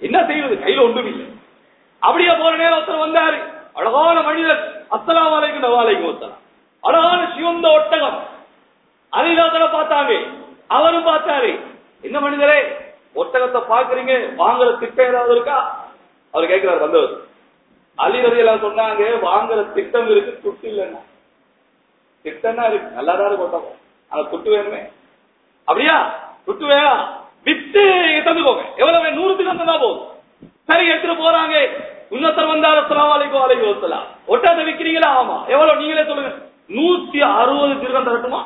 என்ன செய்வது கையில ஒன்றும் இல்லை. அப்படியே போற நேரம் ஒருத்தர் வந்தாரு. அழகான மனிதர். அத்தலாம் அலைக்கும் நவாலைக்கும் ஒத்தலாம் அழகான சிவந்த ஒட்டகம். அலிலாத்தன பார்த்தாங்க. அவரும் பார்த்தாரு. என்ன மனிதரே ஒட்டகத்தை பாக்குறீங்க வாங்குற திட்டம் ஏதாவது இருக்கா? அவர் கேட்கிறார் வந்தவர். அலி எல்லாம் சொன்னாங்க வாங்குற திட்டம் இருக்கு துட்டு இல்லைன்னா. திட்டம்னா இருக்கு நல்லாதான் இருக்கு ஒட்டகம். ஆனா துட்டு வேணுமே. அப்படியா? துட்டு வேணாம் வித்து தந்துக்கோங்க. எவ்வளவு வேணும்? நூறு தினம் தந்தா போதும். சரி எடுத்துட்டு போறாங்க. உன்னத்தர் வந்தார் அஸ்ஸலாமு அலைக்கும் ஒட்டகத்தை விற்கிறீங்களா ஆமா. எவ்வளவு? நீங்களே சொல்லுங்க. நூத்தி அறுபது திருகம் தரட்டுமா?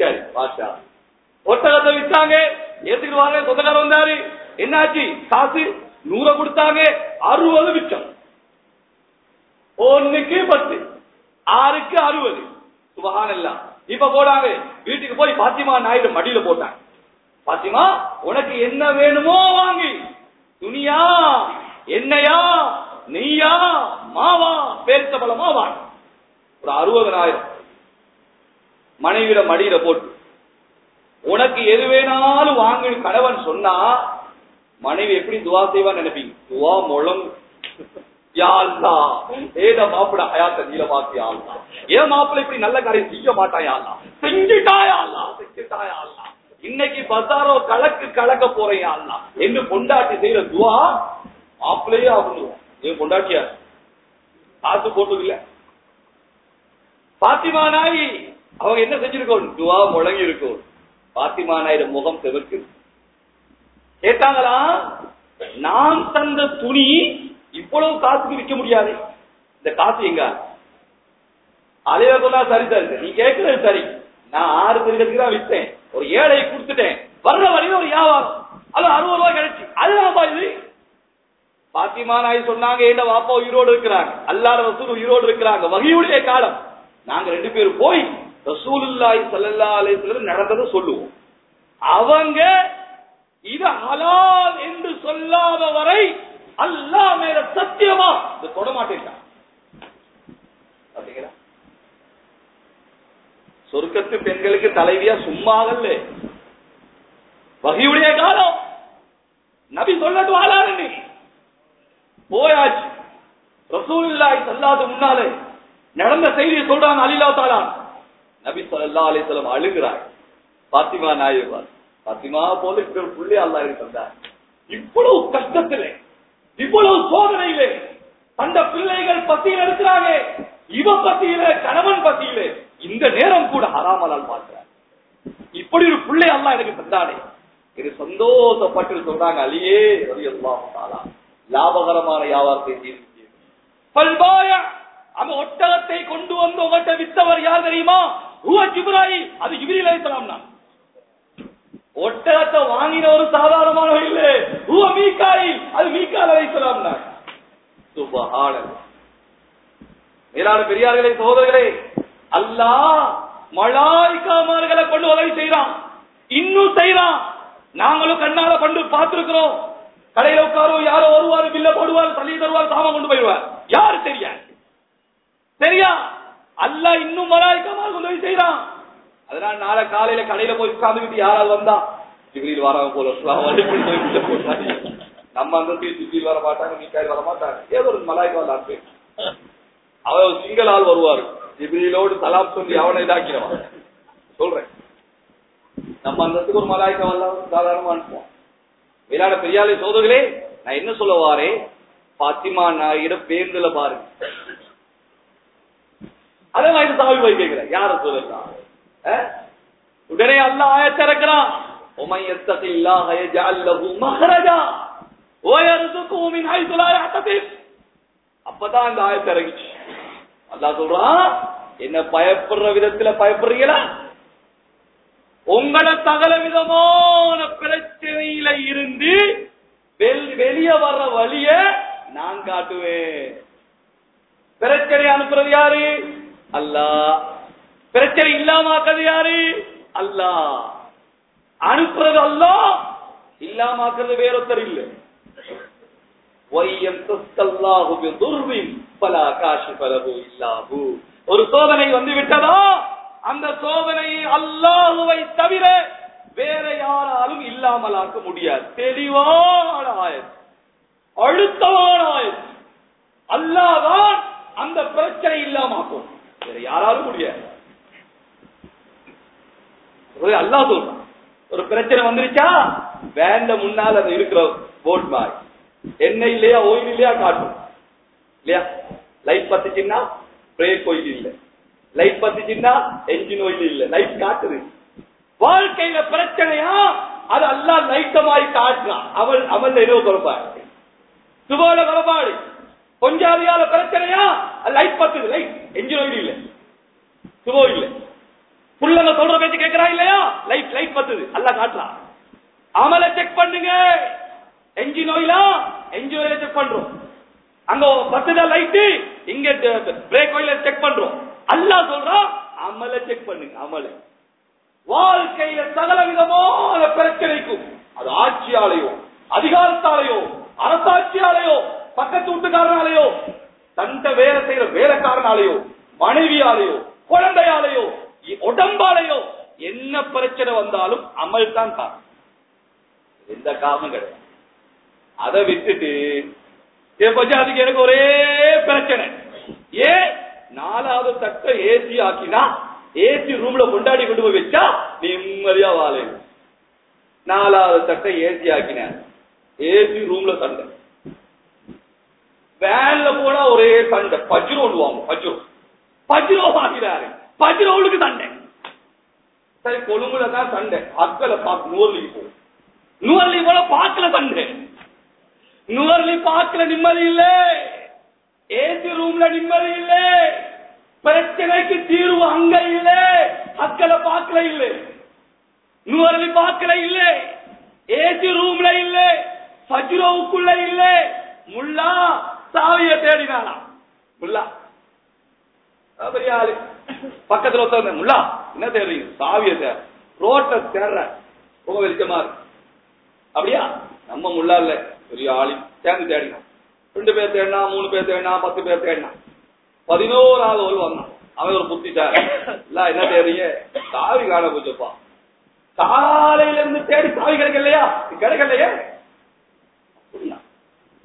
சரி பாஷா. ஒட்டகத்தை வித்தாங்க ஏத்துக்கிட்டு வாங்க சொந்தக்காரர் வந்தாரு. என்னாச்சு? காசு நூற கொடுத்தாங்க அறுபது மிச்சம். ஒன்னுக்கு பத்து ஆறுக்கு அறுபது. சுபகான் எல்லாம் இப்ப போடாங்க வீட்டுக்கு போய் பாத்திமா நாயுடு மடியில போட்டாங்க. பாத்திமா உனக்கு என்ன வேணுமோ வாங்கி. துணியா என்னையா நெய்யா மாவா பேரித்த பழமா வாங்க. ஒரு அறுபதனாயிரம். மனைவிட மடியில போட்டு. உனக்கு எது வேணாலும் வாங்கு கணவன் சொன்னா மனைவி எப்படி துவா செய்வான்னு நினைப்பீங்க? துவா முழங்கு. யா ஏத மாப்பிட ஹயாத்த நீல யா அல்லாஹ். ஏன் மாப்பிள்ளை இப்படி நல்ல காரியம் செய்ய மாட்டான் செஞ்சுட்டாயா செஞ்சுட்டாயா இன்னைக்கு பசாரோ கலக்கு கலக்க போறேன் என்று பொண்டாட்டி செய்யற துவா மாப்பிள்ளையே ஆகணும். ஏன் பொண்டாட்டியா காசு போட்டது பாத்திமா நாய் அவங்க என்ன செஞ்சிருக்கோம்? துவா முழங்கி இருக்கும். பாத்திமா நாயிட முகம் செவக்கு கேட்டாங்களா? நான் தந்த துணி இவ்வளவு காசுக்கு விற்க முடியாது. இந்த காசு எங்க? அலைய சொன்னா சரி நீ கேட்கறது சரி. நான் ஆறு திருக்கத்துக்கு தான் வித்தேன். ஒரு ஏழை கொடுத்துட்டேன். வர்ற வரையும் ஒரு வியாபாரம். அது அறுபது ரூபாய் கிடைச்சு. அதுதான் இது? பாத்திமா நாய் சொன்னாங்க என்ன வாப்பா உயிரோடு இருக்கிறாங்க? அல்லாத வசூல் உயிரோடு இருக்கிறாங்க. வகையுடைய காலம். நாங்க ரெண்டு பேரும் போய் ரசூலுல்லாய் சல்லா அலைஹி நடந்ததை சொல்லுவோம். அவங்க இது ஹலால் என்று சொல்லாத வரை அல்லாஹ் மேல சத்தியமா இது தொட மாட்டேன் சொர்க்கத்து பெண்களுக்கு தலைவியா சும்மாகல்ல வகையுடைய காலம். நபி சொல்லட்டு ஆளாரு போயாச்சு. ரசூல்லாய் சொல்லாத முன்னாலே நடந்த செய்தியை சொல்றாங்க அலிலா தாலா. நபி சொல்லா அலிசலம் அழுகிறார். பாத்திமா நாயகா. பாத்திமா போல ஒரு புள்ளி அல்லாஹ் எனக்கு தந்தார் இவ்வளவு கஷ்டத்திலே இவ்வளவு சோதனையிலே அந்த பிள்ளைகள் பத்தியில் இருக்கிறாங்க இவ பசியில கணவன் பசியில இந்த நேரம் கூட ஹராமலால் பார்க்கிறார். இப்படி ஒரு பிள்ளை அல்லா எனக்கு தந்தானே. இது சந்தோஷப்பட்டு சொல்றாங்க அலியே ரவி அல்லாஹ் லாபகரமான வியாபாரத்தை செய்து அந்த ஒட்டகத்தை கொண்டு வந்து உங்கள்கிட்ட வித்தவர் யார் தெரியுமா? ஹுவ ஜிப்ராயில். அது ஜிப்ரீல் அலிஸ்லாம் தான். ஒட்டகத்தை வாங்கின ஒரு சாதாரணமானவர் இல்லை. ஹுவ மீகாயில் அது மீகால் அலிஸ்லாம் தான். சுபஹானல்லாஹ் மேலான பெரியார்களே சகோதரர்களே அல்லாஹ் மலாய்க்காமார்களை கொண்டு உதவி செய்யறான் இன்னும் செய்யறான் நாங்களும் கண்ணால கொண்டு பார்த்திருக்கிறோம். கடையில உட்காரும் யாரோ வருவாரு பில்ல போடுவார் தள்ளி தருவார் சாமம் கொண்டு போயிடுவார். யாரு தெரியா சரியா அல்ல இன்னும் மலாய்க்கமாக உதவி செய்யறான் அதனால நாளை காலையில கடையில போய் உட்கார்ந்துக்கிட்டு யாராவது வந்தா ஜிப்ரீல் வராங்க போல போய் நம்ம அந்த சீட் வர மாட்டாங்க மீக்காயில் வர மாட்டாங்க. ஏதோ ஒரு மலாய்க்கு வந்தாரு அவர் ஒரு ஆள் வருவாரு. ஜிப்ரீலோடு தலாப் சொல்லி அவனை இதாக்கிறவன் சொல்றேன். நம்ம அந்தத்துக்கு ஒரு மலாய்க்க வரலாம் சாதாரணமா அனுப்புவோம் விளையாட பெரியாலே சோதர்களே நான் என்ன சொல்ல வாரேன் பாத்திமா நாயிடம் பேருந்துல பாருங்க. அதை நான் சாமி போய் கேட்கிறேன். யார சொல்லுறான் உடனே அல்ல ஆயத்திறக்கிறான் அப்பதான் இந்த ஆயத்திறங்கிச்சு அல்லா சொல்றான் என்ன பயப்படுற விதத்துல பயப்படுறீங்களா? உங்களை தகல விதமான பிரச்சனையில இருந்து வெளிய வர்ற வழிய நான் காட்டுவேன். பிரச்சனை அனுப்புறது யாரு? அல்லா பிரச்சனை இல்லாமாக்குறது யாரு? அல்லா அனுப்புறது அல்லா இல்லாமாக்குறது வேறொத்தர் இல்லை. வய்யம்தஸ்கல்லாஹு பிதுர்ரின் ஃபலா காஷிஃப ஒரு சோதனை வந்து விட்டதா? அந்த சோதனையை அல்லாஹுவை தவிர வேற யாராலும் இல்லாமலாக்க முடியாது. தெளிவான ஆயத். அழுத்தமான ஆயத். அல்லாதான் அந்த பிரச்சனை இல்லாமாக்கும் வேற யாராலும் முடியாது. அல்லா அல்லாஹ் சொல்றான். ஒரு பிரச்சனை வந்துருச்சா? வேண்ட முன்னால் அது இருக்கிற போட் மாதிரி எண்ணெய் இல்லையா ஓயில் இல்லையா காட்டும். இல்லையா? லைட் பத்துச்சுன்னா பிரேக் ஓயில் இல்ல. லைட் பத்துச்சுன்னா என்ஜின் ஓயில் இல்ல. லைட் காட்டுது. வாழ்க்கையில பிரச்சனையா? அது அல்லா லைட்ட மாதிரி காட்டுறான். அவள் அவள் என்ன குறைபாடு? சுபால குறைபாடு. கொஞ்சம் பிரச்சனையா? லைட் பத்துது லைட் என்ஜின் இல்ல. சுபோ இல்ல. புள்ளங்க சொல்ற பேச்சு கேட்கிறா இல்லையா? லைட் லைட் பத்துது அல்ல காட்டலாம் அமல செக் பண்ணுங்க. என்ஜின் ஆயிலா என்ஜின் ஆயில செக் பண்றோம். அங்க பத்துதா லைட் இங்க பிரேக் ஆயில செக் பண்றோம். அல்லாஹ் சொல்றான் அமல செக் பண்ணுங்க அமல. வாழ்க்கையில சகல விதமான பிரச்சனைக்கும் அது ஆட்சியாலையோ அதிகாரத்தாலையோ அரசாட்சியாலையோ பக்கத்து வீட்டுக்காரனாலேயோ தந்த வேலை செய்யற வேலைக்காரனாலேயோ மனைவியாலேயோ குழந்தையாலேயோ உடம்பாலேயோ என்ன பிரச்சனை வந்தாலும் அமல் தான். காரணம் எந்த காரணம் கிடையாது. அதை விட்டுட்டு அதுக்கு எனக்கு ஒரே பிரச்சனை. ஏன் நாலாவது தக்க ஏசி ஆக்கினா ஏசி ரூம்ல கொண்டாடி கொண்டு போய் வச்சா நிம்மதியா வாழ நாலாவது தட்ட ஏசி ஆக்கினேன் ஏசி ரூம்ல சண்டை வேன்ல போனா ஒரே சண்டை. பஜ்ரோ பஜ்ரோ. பஜ்ரோ பாக்கிறாரு பஜ்ரோவுக்கு சண்டை. சரி கொழும்புல தான் சண்டை. அக்கல பாக்கு நூறுலி போ. நூறுலி போல பாக்கல சண்டை. நூறுலி பாக்கல நிம்மதி இல்ல. ஏசி ரூம்ல நிம்மதி இல்ல. பிரச்சனைக்கு தீர்வு அங்க இல்ல. அக்கல பாக்கல இல்ல. நூறுலி பாக்கல இல்ல. ஏசி ரூம்ல இல்ல. பஜ்ரோவுக்குள்ள இல்ல. முல்லா சாவிய தேடினானா முல்லா. பெரிய ஆளு. பக்கத்துல ஒருத்தர் முல்லா என்ன தேடுறீங்க சாவிய தேட. ரோட்ட தேடுற. ரொம்ப வெளிச்சமா இருக்கு. அப்படியா? நம்ம முல்லா இல்ல. பெரிய ஆளி. சேர்ந்து தேடினான் ரெண்டு பேர் தேடினா மூணு பேர் தேடினா பத்து பேர் தேடினா. ஆள் ஒரு வந்தான். அவன் ஒரு புத்திட்டார் இல்ல என்ன தேடுறீங்க? சாவி காண போச்சப்பா காலையில இருந்து தேடி சாவி கிடைக்கலையா? கிடைக்கலையே?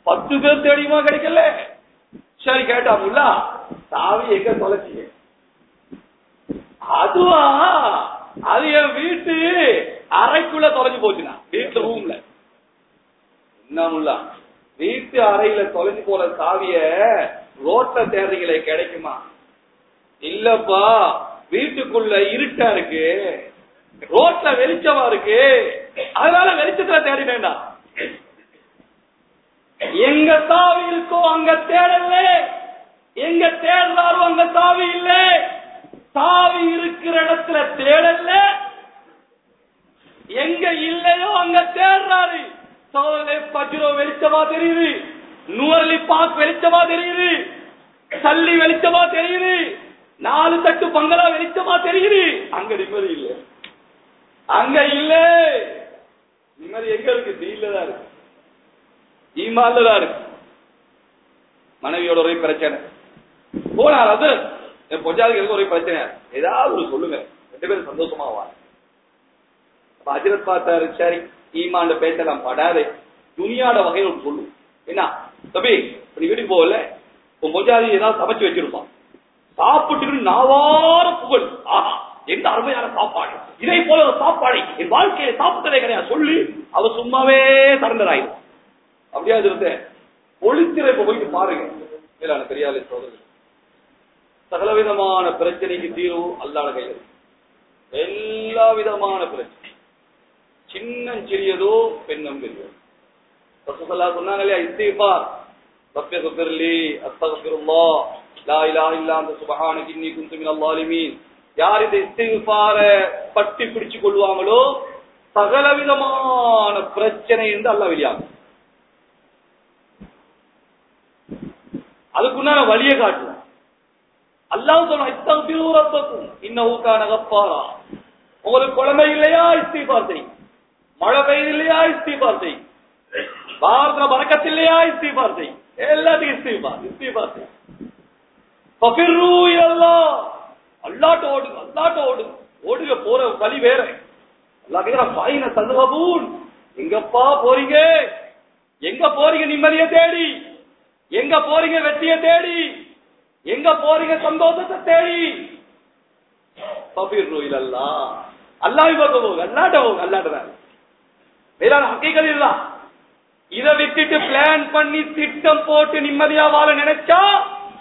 பத்து பேர் தேடியுமா கிடைக்கல. சரி கேட்டா முல்லா சாவி எங்க தொலைச்சிங்க? அதுவா? அது என் வீட்டு அறைக்குள்ள தொலைஞ்சு போச்சுனா வீட்டு ரூம்ல என்ன முல்லா? வீட்டு அறையில தொலைஞ்சு போற சாவிய ரோட்ல தேடுறீங்களே கிடைக்குமா? இல்லப்பா வீட்டுக்குள்ள இருட்டா இருக்கு. ரோட்ல வெளிச்சமா இருக்கு. அதனால வெளிச்சத்துல தேடினேண்டா எங்க தாவி இருக்கோ அங்க தேடல எங்க தேடுறாரோ அங்க தாவி இல்ல. தாவி இருக்கிற இடத்துல தேடல எங்க இல்லையோ அங்க தேடுறாரு. சோதனை பஜ்ரோ வெளிச்சமா தெரியுது. நூறலி பாக் வெளிச்சமா தெரியுது. சல்லி வெளிச்சமா தெரியுது. நாலு தட்டு பங்களா வெளிச்சமா தெரியுது. அங்க நிம்மதி இல்ல. அங்க இல்ல. நிம்மதி எங்க இருக்கு தீலதான் இருக்கு. ஈமான்ல தான் இருக்கு. மனைவியோட ஒரே பிரச்சனை. போனார் அது என் பொஞ்சாதிகளுக்கு ஒரே பிரச்சனை. ஏதாவது ஒரு சொல்லுங்க. ரெண்டு பேரும் சந்தோஷமா வா அப்ப அஜரத் பார்த்தாரு சரி ஈமாண்ட பேசலாம் படாதே. துணியாட வகையில் ஒரு சொல்லு. என்ன? தம்பி நீ வீட்டுக்கு போகல? உன் பொஞ்சாதி ஏதாவது சமைச்சு வச்சிருப்பான். சாப்பிட்டு நாவார புகழ். ஆஹா எந்த அருமையான சாப்பாடு. இதை போல ஒரு சாப்பாடை என் வாழ்க்கையை சாப்பிட்டதே கிடையாது. சொல்லி. அவ சும்மாவே சரண்டர் ஆயிடும். அப்படியா இருந்த ஒளித்திரை இப்ப போயிட்டு பாருங்க. மேலான பெரியாலே சோதரர் சகல விதமான பிரச்சனைக்கு தீர்வு அல்லாத கையில் எல்லா விதமான பிரச்சனை. சின்னம் சிறியதோ பெண்ணும் பெரியதோ. ரசூலுல்லாஹ் சொன்னாங்க இல்லையா இஸ்திஃபார். ரப்பி குஃபிர்லி அஸ்தக்ஃபிருல்லாஹ் லா இலாஹ இல்லா அன்த சுப்ஹானக இன்னி குன்து மினல் ஸாலிமீன். யார் இந்த இஸ்திஃபார பட்டி பிடிச்சு கொள்வாங்களோ சகல விதமான பிரச்சனை என்று அல்லாஹ் வெளியாகும். அதுக்குண்டான வழியை காட்டுவோம் அல்லாஹ் சொல்றான் இஸ்தக்பிரு ரப்பக்கும் இன்னஹு கான உங்களுக்கு குழந்தை இல்லையா? இஸ்திஃபார் செய் மழை பெய்யுது இல்லையா? இஸ்திஃபார் செய் பாரதத்துல பறக்கத்து இல்லையா? இஸ்திஃபார் செய் எல்லாத்துக்கும் இஸ்திஃபார் இஸ்திஃபார் செய் ஃபஃபிர்ரு இலல்லாஹ். அல்லாட்ட ஓடு அல்லாட்ட ஓடுங்க. ஓடுங்க போற வழி வேற. அல்லாஹ் கேக்குறான் ஃபைன ததுஹபூன். எங்கப்பா போறீங்க? எங்க போறீங்க நிம்மதியை தேடி? எங்க போறீங்க வெற்றியை தேடி? எங்க போறீங்க சந்தோஷத்தை தேடி? ஃபஃபிர்ரு இலல்லாஹ் அல்லாஹ் பக்கம் போங்க அல்லாட்ட போங்க அல்லாட்ட தான் வேற ஹக்கீகல் இல்ல. இத விட்டுட்டு பிளான் பண்ணி திட்டம் போட்டு நிம்மதியா வாழ நினைச்சா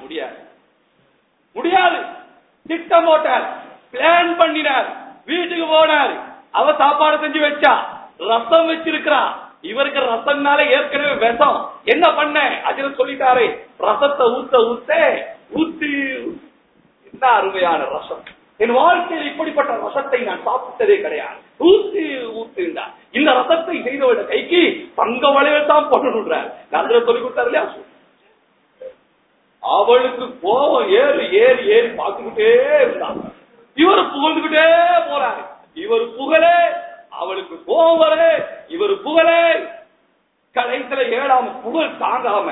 முடியாது. முடியாது. திட்டம் போட்டார். பிளான் பண்ணினார். வீட்டுக்கு போனார். அவ சாப்பாடு செஞ்சு வச்சா. ரசம் வச்சிருக்கிறா. இவருக்கு ரசம்னால ஏற்கனவே விஷம். என்ன பண்ண? அதுல சொல்லிட்டாரு ரசத்தை ஊத்த ஊத்த ஊத்தி. என்ன அருமையான ரசம். என் வாழ்க்கையில் இப்படிப்பட்ட ரசத்தை நான் சாப்பிட்டதே கிடையாது. ஊத்தி ஊத்துண்டா. இந்த ரசத்தை செய்தவட கைக்கு தங்க வளையல் தான் போட்டுன்றார் நான் சொல்லி கொடுத்தாரு இல்லையா? அவளுக்கு கோபம் ஏறி ஏறி ஏறி பார்த்துக்கிட்டே இருந்தாங்க இவர் புகழ்ந்துகிட்டே போறாரு. இவர் புகழே அவளுக்கு கோபம் வர இவர் புகழே. கடைசியில ஏழாம புகழ் தாங்காம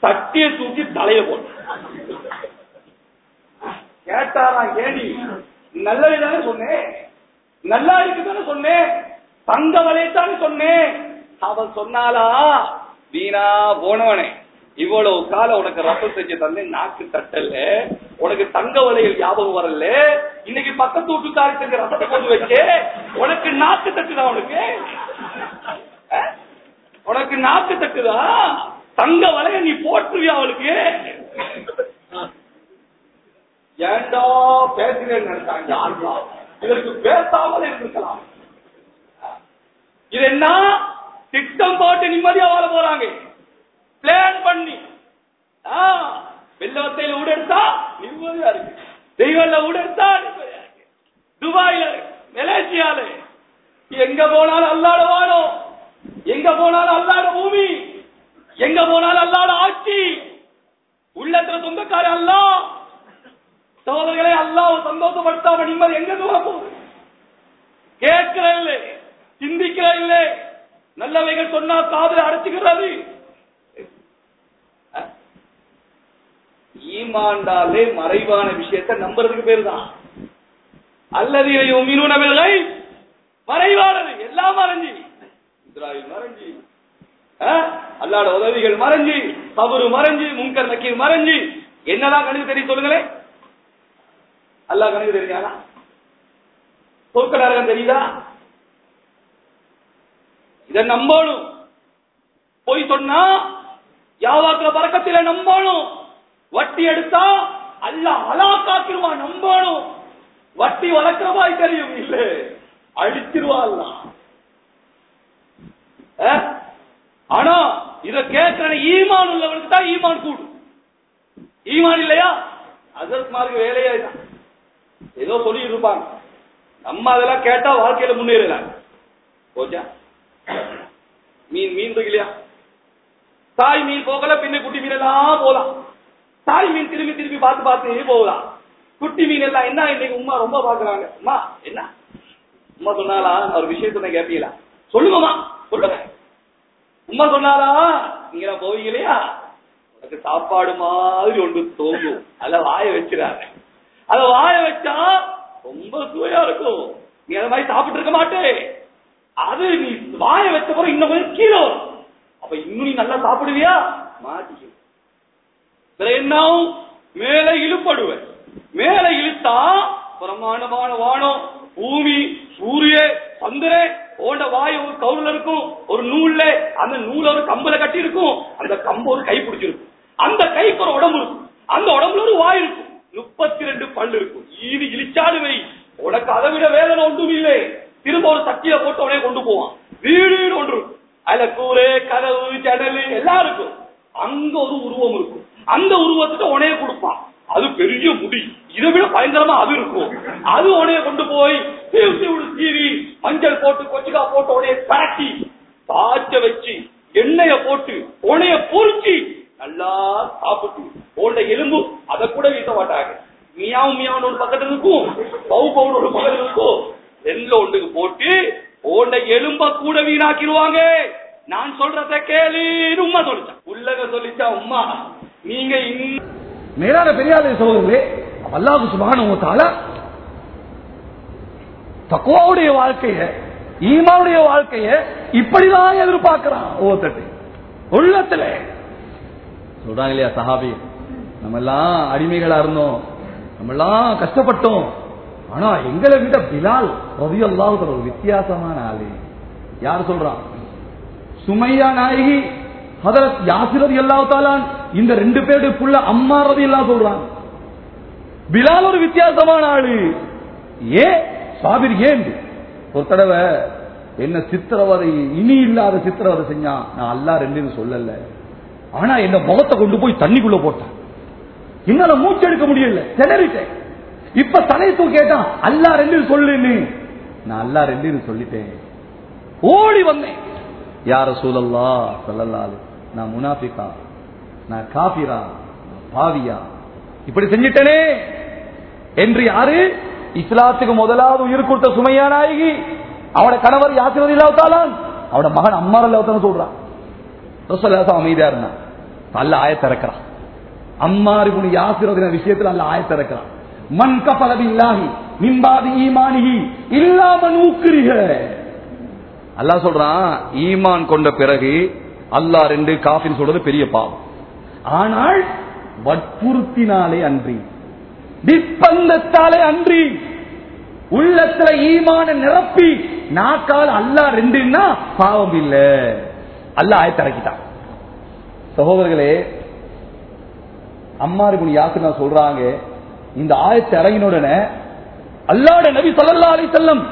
தட்டிய தூக்கி தலைய போட்டு கேட்டாரா ஏடி நல்லது தானே சொன்னேன். நல்லா இருக்குதானே சொன்னேன். தங்க வலையத்தானே சொன்னேன். அவன் சொன்னாலா வீணா போனவனே. இவ்வளவு காலம் உனக்கு ரசம் செஞ்சு தந்து நாக்கு தட்டல உனக்கு தங்க வளையல் ஞாபகம் வரல? இன்னைக்கு பக்கத்து வீட்டுக்காரி செஞ்ச ரசத்தை கொண்டு வச்சு உனக்கு நாக்கு தட்டுதா உனக்கு? உனக்கு நாக்கு தட்டுதா? தங்க வளையல் நீ போட்டுருவியா அவளுக்கு? ஏண்டா பேசுறேன்னு நினைச்சாங்க ஆள்வா. இதற்கு பேசாமல் இருந்திருக்கலாம். இது என்ன? திட்டம் போட்டு நிம்மதியா வாழ போறாங்க. பிளான் பண்ணி. ஆ, ஊடெடுத்தா நிம்மதியா இருக்கு. தெய்வம்ல ஊடெடுத்தா நிம்மதியா இருக்கு. துபாயில மலேசியால. எங்க போனாலும் அல்லாட வாழும் எங்க போனாலும் அல்லாட பூமி. எங்க போனாலும் அல்லாட ஆட்சி. உள்ளத்துல சொந்தக்கார அல்லா சகோதரர்களை அல்லாஹ் சந்தோஷப்படுத்தாம நிம்மதி எங்க தூர போகுது? கேட்கிற இல்லை சிந்திக்கிற இல்லை. நல்லவைகள் சொன்னா காதுல அடைச்சுக்கிறது. ஈமாண்டாலே மறைவான விஷயத்தை நம்புறதுக்கு பேரு தான் அல்லது மீனவர்களை மறைவானது. எல்லாம் மறைஞ்சி. இஸ்ராயல் மறைஞ்சி. அல்லாட உதவிகள் மறைஞ்சி. தவறு மறைஞ்சி. முன்கர் நக்கீர் மறைஞ்சி. என்னதான் கணக்கு தெரியும் சொல்லுங்களேன். அல்லா கணக்கு தெரியாதா? சொர்க்க நரகம் தெரியுதா? இத நம்பணும். போய் சொன்னா யாவாக்குற பறக்கத்தில நம்பணும். வட்டி எடுத்தா அல்லாஹ் ஹலாக்காக்கிருவா நம்பணும். வட்டி வளர்க்கிறவாய் தெரியும். இல்ல அழிச்சிருவா அஹ்? ஆனா இத கேட்கிற ஈமான் உள்ளவனுக்கு தான் ஈமான் கூடும். ஈமான் இல்லையா? அசத்மாருக்கு வேலையா இதான் ஏதோ சொல்லிட்டு இருப்பாங்க. நம்ம அதெல்லாம் கேட்டா வாழ்க்கையில முன்னேறலாம் போச்சா? மீன் மீன் இருக்கு இல்லையா தாய் மீன் போகல பின்ன குட்டி மீன் எல்லாம் போலாம். தாய் மீன் திரும்பி திரும்பி பார்த்து பார்த்து போகலாம் குட்டி மீன் எல்லாம் என்ன இன்னைக்கு உமா ரொம்ப பாக்குறாங்க அம்மா என்ன? உமா சொன்னாலா ஒரு விஷயத்த கேட்பீங்களா சொல்லுங்கம்மா சொல்லுங்க. உமா சொன்னாலா நீங்க போவீங்க இல்லையா? உனக்கு சாப்பாடு மாதிரி ஒன்று தோங்கும் அத வாய வச்சிடாரு அத வாய வச்சா ரொம்ப சுவையா இருக்கும். நீ அந்த மாதிரி சாப்பிட்டு இருக்க மாட்டே. அது நீ வாய வச்ச பிறகு இன்னும் கொஞ்சம் கீழே வரும். அப்ப இன்னும் நீ நல்லா சாப்பிடுவியா? மாட்டிக்கும் என்ன ஆகும்? மேல இழுப்படுவேன் மேல இழுத்தா பிரமாண்டமான வானம் பூமி சூரிய சந்திரே ஓண்ட வாய் ஒரு கவுல இருக்கும் ஒரு நூல்ல அந்த நூல ஒரு கம்பல கட்டி இருக்கும் அந்த கம்பு ஒரு கை பிடிச்சிருக்கும். அந்த கைக்கு ஒரு உடம்பு இருக்கும். அந்த உடம்புல ஒரு வாய் இருக்கும். முப்பத்தி ரெண்டு பல் இருக்கும். ஈடு இழிச்சாலும் உனக்கு அதை விட வேதனை ஒன்றும் இல்லை. திரும்ப ஒரு சட்டியில போட்டு உடனே கொண்டு போவான். வீடு ஒன்று அதுல கூரை கதவு ஜடலு எல்லாம் இருக்கும். அங்க ஒரு உருவம் இருக்கும். அந்த உருவத்துக்கு உனைய கொடுப்பான். அது பெரிய முடி. இதை விட பயங்கரமா அது இருக்கும். அது உனைய கொண்டு போய் சீவி மஞ்சள் போட்டு கொச்சிக்கா போட்டு உடைய பரட்டி காய்ச்ச வச்சு எண்ணெய போட்டு உனைய பொறிச்சு நல்லா சாப்பிட்டு உன்ட எலும்பு அதை கூட வீச மாட்டாங்க. மியாவும் மியாவும் ஒரு பக்கத்துல இருக்கும். பவு பவுன் ஒரு பக்கத்துல இருக்கும். ரெண்டு ஒன்றுக்கு போட்டு உன்ட எலும்ப கூட வீணாக்கிடுவாங்க. நான் சொல்றத கேளு உமா சொல்லிச்சா உள்ளக சொல்லிச்சா உமா நீங்க மேலான பெரியாத சோதரே அல்லாஹு சுபானு தக்குவாவுடைய வாழ்க்கைய ஈமாவுடைய வாழ்க்கைய இப்படிதான் எதிர்பார்க்கிறான் ஒவ்வொருத்தட்டு உள்ளத்துல. சொல்றாங்க இல்லையா சஹாபி? நம்ம எல்லாம் அடிமைகளா இருந்தோம். நம்ம எல்லாம் கஷ்டப்பட்டோம். ஆனா எங்களை விட பிலால் ரவி ஒரு வித்தியாசமான ஆளு. யார் சொல்றான்? சுமையா நாயகி ஹதரத் யாசிரதி அல்லாஹாலான் இந்த ரெண்டு பேருடைய புள்ள அம்மா ரதி எல்லாம் சொல்றாங்க. பிலால் ஒரு வித்தியாசமான ஆளு. ஏ சாபிர் ஏன்? ஒரு தடவை என்ன சித்திரவதை இனி இல்லாத சித்திரவதை செஞ்சான் நான் அல்லா ரெண்டு சொல்லல. ஆனா என்ன முகத்தை கொண்டு போய் தண்ணிக்குள்ள போட்டேன். என்னால மூச்செடுக்க முடியல. திணறிட்டேன். இப்ப தலை தூக்கேட்டான் அல்லா ரெண்டு சொல்லுன்னு. நான் அல்லா ரெண்டு சொல்லிட்டேன். ஓடி வந்தேன். யார சூழல்லா சொல்லலாது நான் முனாஃபிகா நான் காபிரா பாவியா? இப்படி செஞ்சிட்டனே! என்று யாரு? இஸ்லாத்துக்கு முதலாவது உயிர் கொடுத்த சுமையா நாயகி. அவட கணவர் யாசிரதி இல்லாவிட்டாலும் அவட மகன் அம்மா இல்லாவத்தான சொல்றான் ரசோல்லாசம் அமைதியா இருந்தான் அல்ல ஆயத்திறக்கிறான் அம்மாரி புனி யாசிரதின விஷயத்தில் அல்ல ஆயத்திறக்கிறான் மண் கபலபில்லாஹி மிம்பாதி ஈமானிகி இல்லாமன் ஊக்குரிக அல்லாஹ் சொல்றான் ஈமான் கொண்ட பிறகு அல்லாஹ் ரெண்டு காஃபின்னு சொல்றது பெரிய பாவம். ஆனால் வற்புறுத்தினாலே அன்றி நிர்பந்தத்தாலே அன்றி உள்ளத்துல ஈமான நிரப்பி நாக்கால் அல்லா ரெண்டுன்னா பாவம் இல்ல. அல்ல ஆயத்தரக்கிட்டான் சகோதரர்களே அம்மா இப்படி யாசுனா சொல்றாங்க இந்த ஆயத்தை இறங்கின உடனே அல்லாட நபி சொல்லல்லா அலை செல்லம்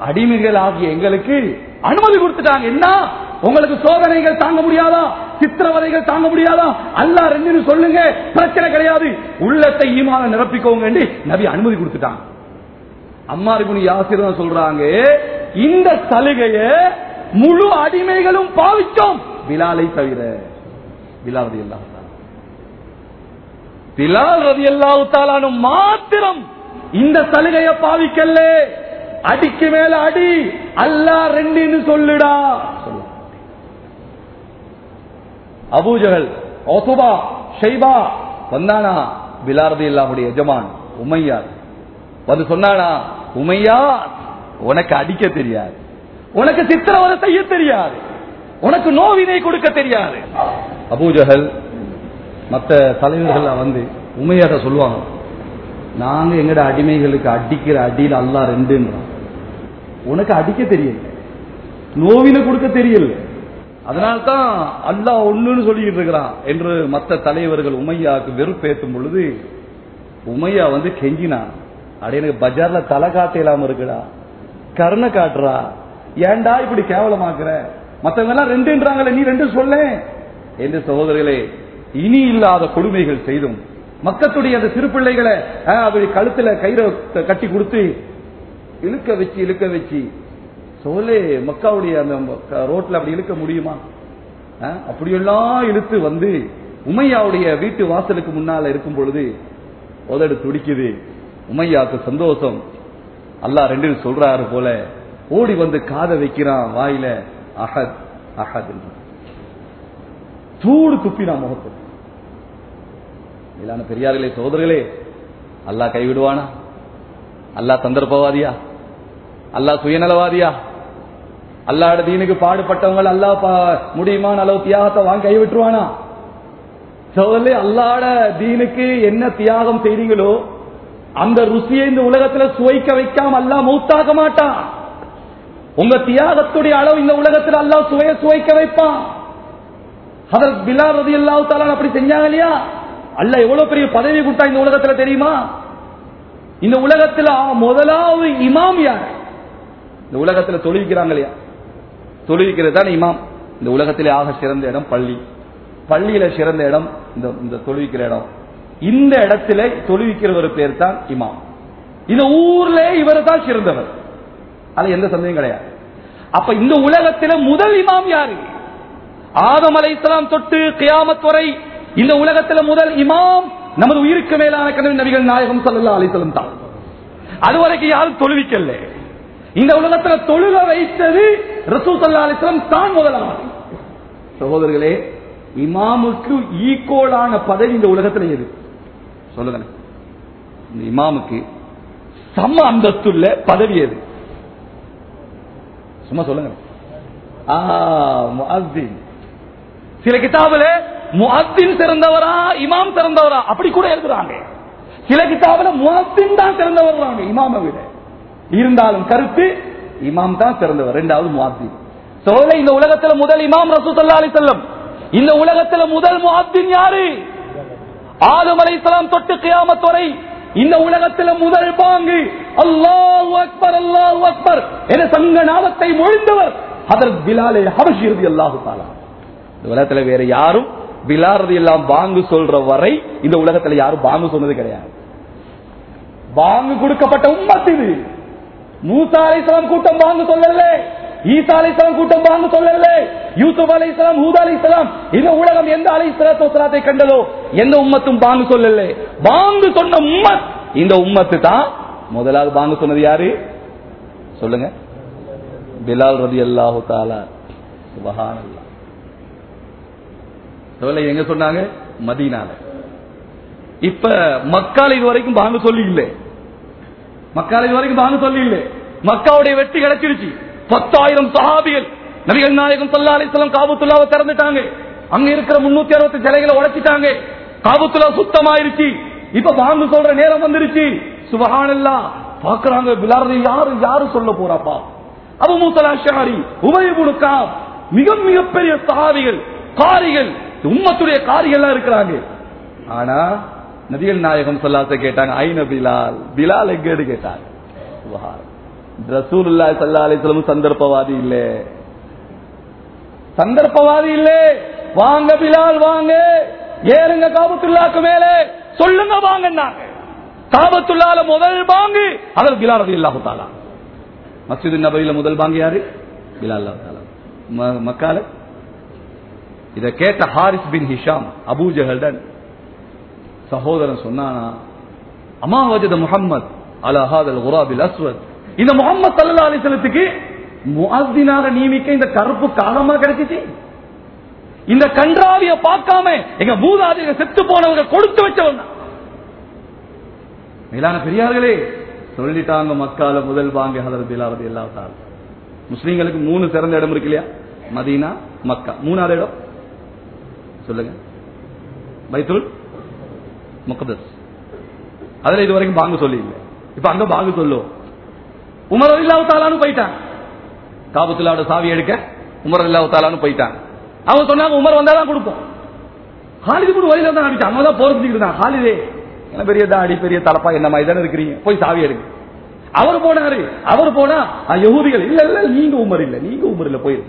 அடிமைகள் ஆகிய எங்களுக்கு அனுமதி கொடுத்துட்டாங்க. என்ன? உங்களுக்கு சோதனைகள் தாங்க முடியாதா? சித்திரவதைகள் தாங்க முடியாதா? அல்லா ரெண்டு சொல்லுங்க. பிரச்சனை கிடையாது. உள்ளத்தை ஈமான நிரப்பிக்கோங்க நபி அனுமதி கொடுத்துட்டாங்க அம்மா இபுனி யாசிர் தான் சொல்றாங்க இந்த சலுகைய முழு அடிமைகளும் பாவிச்சோம். பிலாலை தவிர பிலால் ரதி அல்லாஹ் பிலால் ரதி அல்லாஹு மாத்திரம் இந்த சலுகைய பாவிக்கல்ல. அடிக்கு மேல அடி. அல்லா ரெண்டுன்னு சொல்லுடா. அபூஜகல் ஒசுபா ஷைபா வந்தானா? பிலாரதி இல்லாமுடைய எஜமான் உமையார் வந்து சொன்னானா உமையா உனக்கு அடிக்க தெரியாது. உனக்கு சித்திரவதை செய்ய தெரியாது. உனக்கு நோவினை கொடுக்க தெரியாது. அபூஜகல் மற்ற தலைவர்கள் வந்து உமையார சொல்லுவாங்க நாங்க எங்கட அடிமைகளுக்கு அடிக்கிற அடியில் அல்லா ரெண்டுன்றோம் உனக்கு அடிக்க தெரியல. நோவினை கொடுக்க தெரியல. அதனால்தான் அல்லாஹ் ஒண்ணுன்னு சொல்லிட்டு இருக்கிறான் என்று மற்ற தலைவர்கள் உமையாவுக்கு வெறுப்பேற்றும் பொழுது உமையா வந்து கெஞ்சினான் அடைய எனக்கு பஜார்ல தலை காட்டலாம இருக்குடா கருணை காட்டுறா ஏன்டா இப்படி கேவலமாக்குற? மத்தவங்க எல்லாம் ரெண்டுன்றாங்களே நீ ரெண்டு சொல்ல. என்று சகோதரர்களே இனி இல்லாத கொடுமைகள் செய்தும் மக்கத்துடைய அந்த சிறு பிள்ளைகளை ஆ, அப்படி கழுத்துல கயிறை கட்டி கொடுத்து இழுக்க வச்சு இழுக்க வச்சு சோலே மக்காவுடைய அந்த மக்க- ரோட்ல அப்படி இழுக்க முடியுமா? அப்படியெல்லாம் இழுத்து வந்து உமையாவுடைய வீட்டு வாசலுக்கு முன்னால இருக்கும் பொழுது உதடு துடிக்குது. உமையாக்கு சந்தோஷம். அல்லா ரெண்டு சொல்றாரு போல ஓடி வந்து காதை வைக்கிறான் வாயில அஹத் அஹத் சூடு தூடு துப்பினான் முகத்தில் மேலான பெரியார்களே சோதர்களே அல்லாஹ் கைவிடுவானா? அல்லாஹ் சந்தர்ப்பவாதியா அல்லாஹ் சுயநலவாதியா? அல்லாட தீனுக்கு பாடுபட்டவங்க அல்லாஹ் பா- முடியுமான அளவு தியாகத்தை வாங்கி கை விட்டுருவானா? அல்லாட தீனுக்கு என்ன தியாகம் செய்றீங்களோ அந்த ருசியை இந்த உலகத்துல சுவைக்க வைக்காம அல்லாஹ் மூத்தாக மாட்டான். உங்க தியாகத்துடைய அளவு இந்த உலகத்துல அல்லாஹ் சுவைய சுவைக்க வைப்பான். அதற்கு பிலா ரதி அல்லாஹ் அப்படி செஞ்சாங்க இல்லையா? அல்ல எவ்வளவு பெரிய பதவி கொடுத்தா இந்த உலகத்துல தெரியுமா? இந்த உலகத்துல முதலாவது இமாம் யார்? இந்த உலகத்துல தொழில்கிறாங்க இல்லையா? தொழுவிக்கிறது தான் இமாம். இந்த உலகத்திலே ஆக சிறந்த இடம் பள்ளி. பள்ளியில சிறந்த இடம் இந்த இந்த தொழுவிக்கிற இடம். இந்த இடத்துல தொழுவிக்கிற ஒரு பேர் தான் இமாம். இந்த ஊர்ல இவர் தான் சிறந்தவர். அது எந்த சந்தேகம் கிடையாது. அப்ப இந்த உலகத்தில முதல் இமாம் யாரு? ஆதம் அலை இஸ்லாம் தொட்டு கியாமத் வரை இந்த உலகத்துல முதல் இமாம் நமது உயிருக்கு மேலான கனவு நபிகள் நாயகம் சல்லா அலிசலம் தான். அதுவரைக்கும் யாரும் தொழுவிக்கல. இந்த உலகத்துல தொழுக வைத்தது ரசூல் தான் முதலாளி சகோதரர்களே இமாமுக்கு ஈக்குவலான பதவி இந்த உலகத்துல எது? சொல்லுங்க இந்த இமாமுக்கு சம அந்தஸ்துள்ள பதவி எது? சும்மா சொல்லுங்க சில கிதாபுல முஹத்தின் சிறந்தவரா இமாம் சிறந்தவரா அப்படி கூட எழுதுறாங்க. சில கிதாபுல முஹத்தின் தான் சிறந்தவர் இமாம விட. இருந்தாலும் கருத்து இமாம் தான் சிறந்தவர். ரெண்டாவது முவாத்தி சோழ இந்த உலகத்துல முதல் இமாம் ரசூசல்லா அலி செல்லம் இந்த உலகத்துல முதல் முவாத்தின் யாரு? ஆதம் அலைஹிஸ்ஸலாம் தொட்டு கியாமத்துறை இந்த உலகத்துல முதல் பாங்கு. அல்லாஹ் அக்பர் அல்லாஹ் அக்பர் என சங்க நாமத்தை மொழிந்தவர் அதற்கு பிலாலே ஹபஷி ரதி அல்லாஹு தாலா இந்த உலகத்துல வேற யாரும் பிலாரதி எல்லாம் பாங்கு சொல்ற வரை இந்த உலகத்துல யாரும் பாங்கு சொன்னது கிடையாது. பாங்கு கொடுக்கப்பட்ட உம்மத்து இது. மூசா அலிஸ்லாம் கூட்டம் வாங்க சொல்லல ஈசா அலிஸ்லாம் கூட்டம் வாங்க சொல்லல யூசுப் அலைஹிஸ்ஸலாம் ஹூதா இஸ்லாம் இந்த உலகம் எந்த அலி இஸ்லாத்தை கண்டதோ எந்த உம்மத்தும் பாங்கு சொல்லல பாங்கு சொன்ன உம்மத் இந்த உம்மத்து தான் முதலாவது பாங்கு சொன்னது யாரு? சொல்லுங்க. பிலால் ரதி அல்லாஹு சொல்ல எங்க சொன்னாங்க? மதீனால. இப்ப மக்கால இது வரைக்கும் பாங்கு சொல்லி இல்லை மக்கால இது வரைக்கும் பாங்கு சொல்லி இல்லை மக்காவுடைய வெற்றி கிடைச்சிருச்சு. பத்தாயிரம் சஹாபிகள் நபிகள் நாயகம் சல்லா அலிஸ்லாம் காபத்துல்லாவை திறந்துட்டாங்க. அங்க இருக்கிற முன்னூத்தி அறுபத்தி சிலைகளை உடைச்சிட்டாங்க. காபுத்துல்லா சுத்தமாயிருச்சு. இப்ப பாங்கு சொல்ற நேரம் வந்துருச்சு. சுபஹானல்லா பாக்குறாங்க பிலாரதி யாரு யாரு சொல்ல போறாப்பா? அபு மூசலா ஷாரி உபயபுனுக்கா மிக மிகப்பெரிய சஹாபிகள் காரிகள் உம்மத்துடைய காரிகள் இருக்கிறாங்க. ஆனா நபிகள் நாயகம் சொல்லாச கேட்டாங்க ஐன பிலால்? பிலால் எங்கேடு கேட்டாங்க சந்தர்ப்பவாதி இல்ல. சந்தர்ப்பவாதி இல்ல. வாங்க பிலால் வாங்க. ஏறுங்க காபத்துல்லாக்கு மேலே. சொல்லுங்க வாங்க காபத்துல்லால முதல் பாங்கு அதற்கு பிலால் ரலியல்லாஹு தஆலா. மஸ்ஜிது நபையில முதல் பாங்கு யாரு? பிலால் மக்கால? இதை கேட்ட ஹாரிஸ் பின் ஹிஷாம் அபூஜகல்டன் சகோதரன் சொன்னானா அம்மா வஜத முஹம்மத் குராபில் அஸ்வத். இந்த முகம்மது சல்லா அலிசலத்துக்கு முஅஸ்தினாக நியமிக்க இந்த கருப்பு காலமா கிடைச்சிச்சு. இந்த கன்றாவிய பார்க்காம எங்க மூதாதைய செத்து போனவங்க கொடுத்து வச்சவங்க மேலான பெரியார்களே சொல்லிட்டாங்க மக்கால முதல் பாங்க ஹதரத் பிலாவதி முஸ்லீம்களுக்கு மூணு சிறந்த இடம் இருக்கு இல்லையா? Medina Mecca. மூணாவது இடம்? சொல்லுங்க. பைத்துல் முகதஸ். அதுல இது வரைக்கும் பாங்கு சொல்லி இல்லை இப்ப அங்க பாங்கு சொல்லுவோம் உமர் இல்லாவு தாலான்னு போயிட்டாங்க காபத்துல்லாவோட சாவி எடுக்க உமர் இல்லாவு தாலான்னு போயிட்டாங்க அவங்க சொன்னாங்க உமர் வந்தாதான் கொடுப்போம். ஹாலிது கூட வழியில தான் அடிச்சு அவங்க தான் போர் இருந்தாங்க ஹாலிதே என்ன பெரிய தாடி பெரிய தலப்பா என்ன மாதிரி தானே இருக்கிறீங்க? போய் சாவி எடுங்க. அவர் போனாரு. அவர் போனா யகுதிகள் இல்ல இல்ல நீங்க உமர் இல்ல நீங்க உமர் இல்ல போயிரு.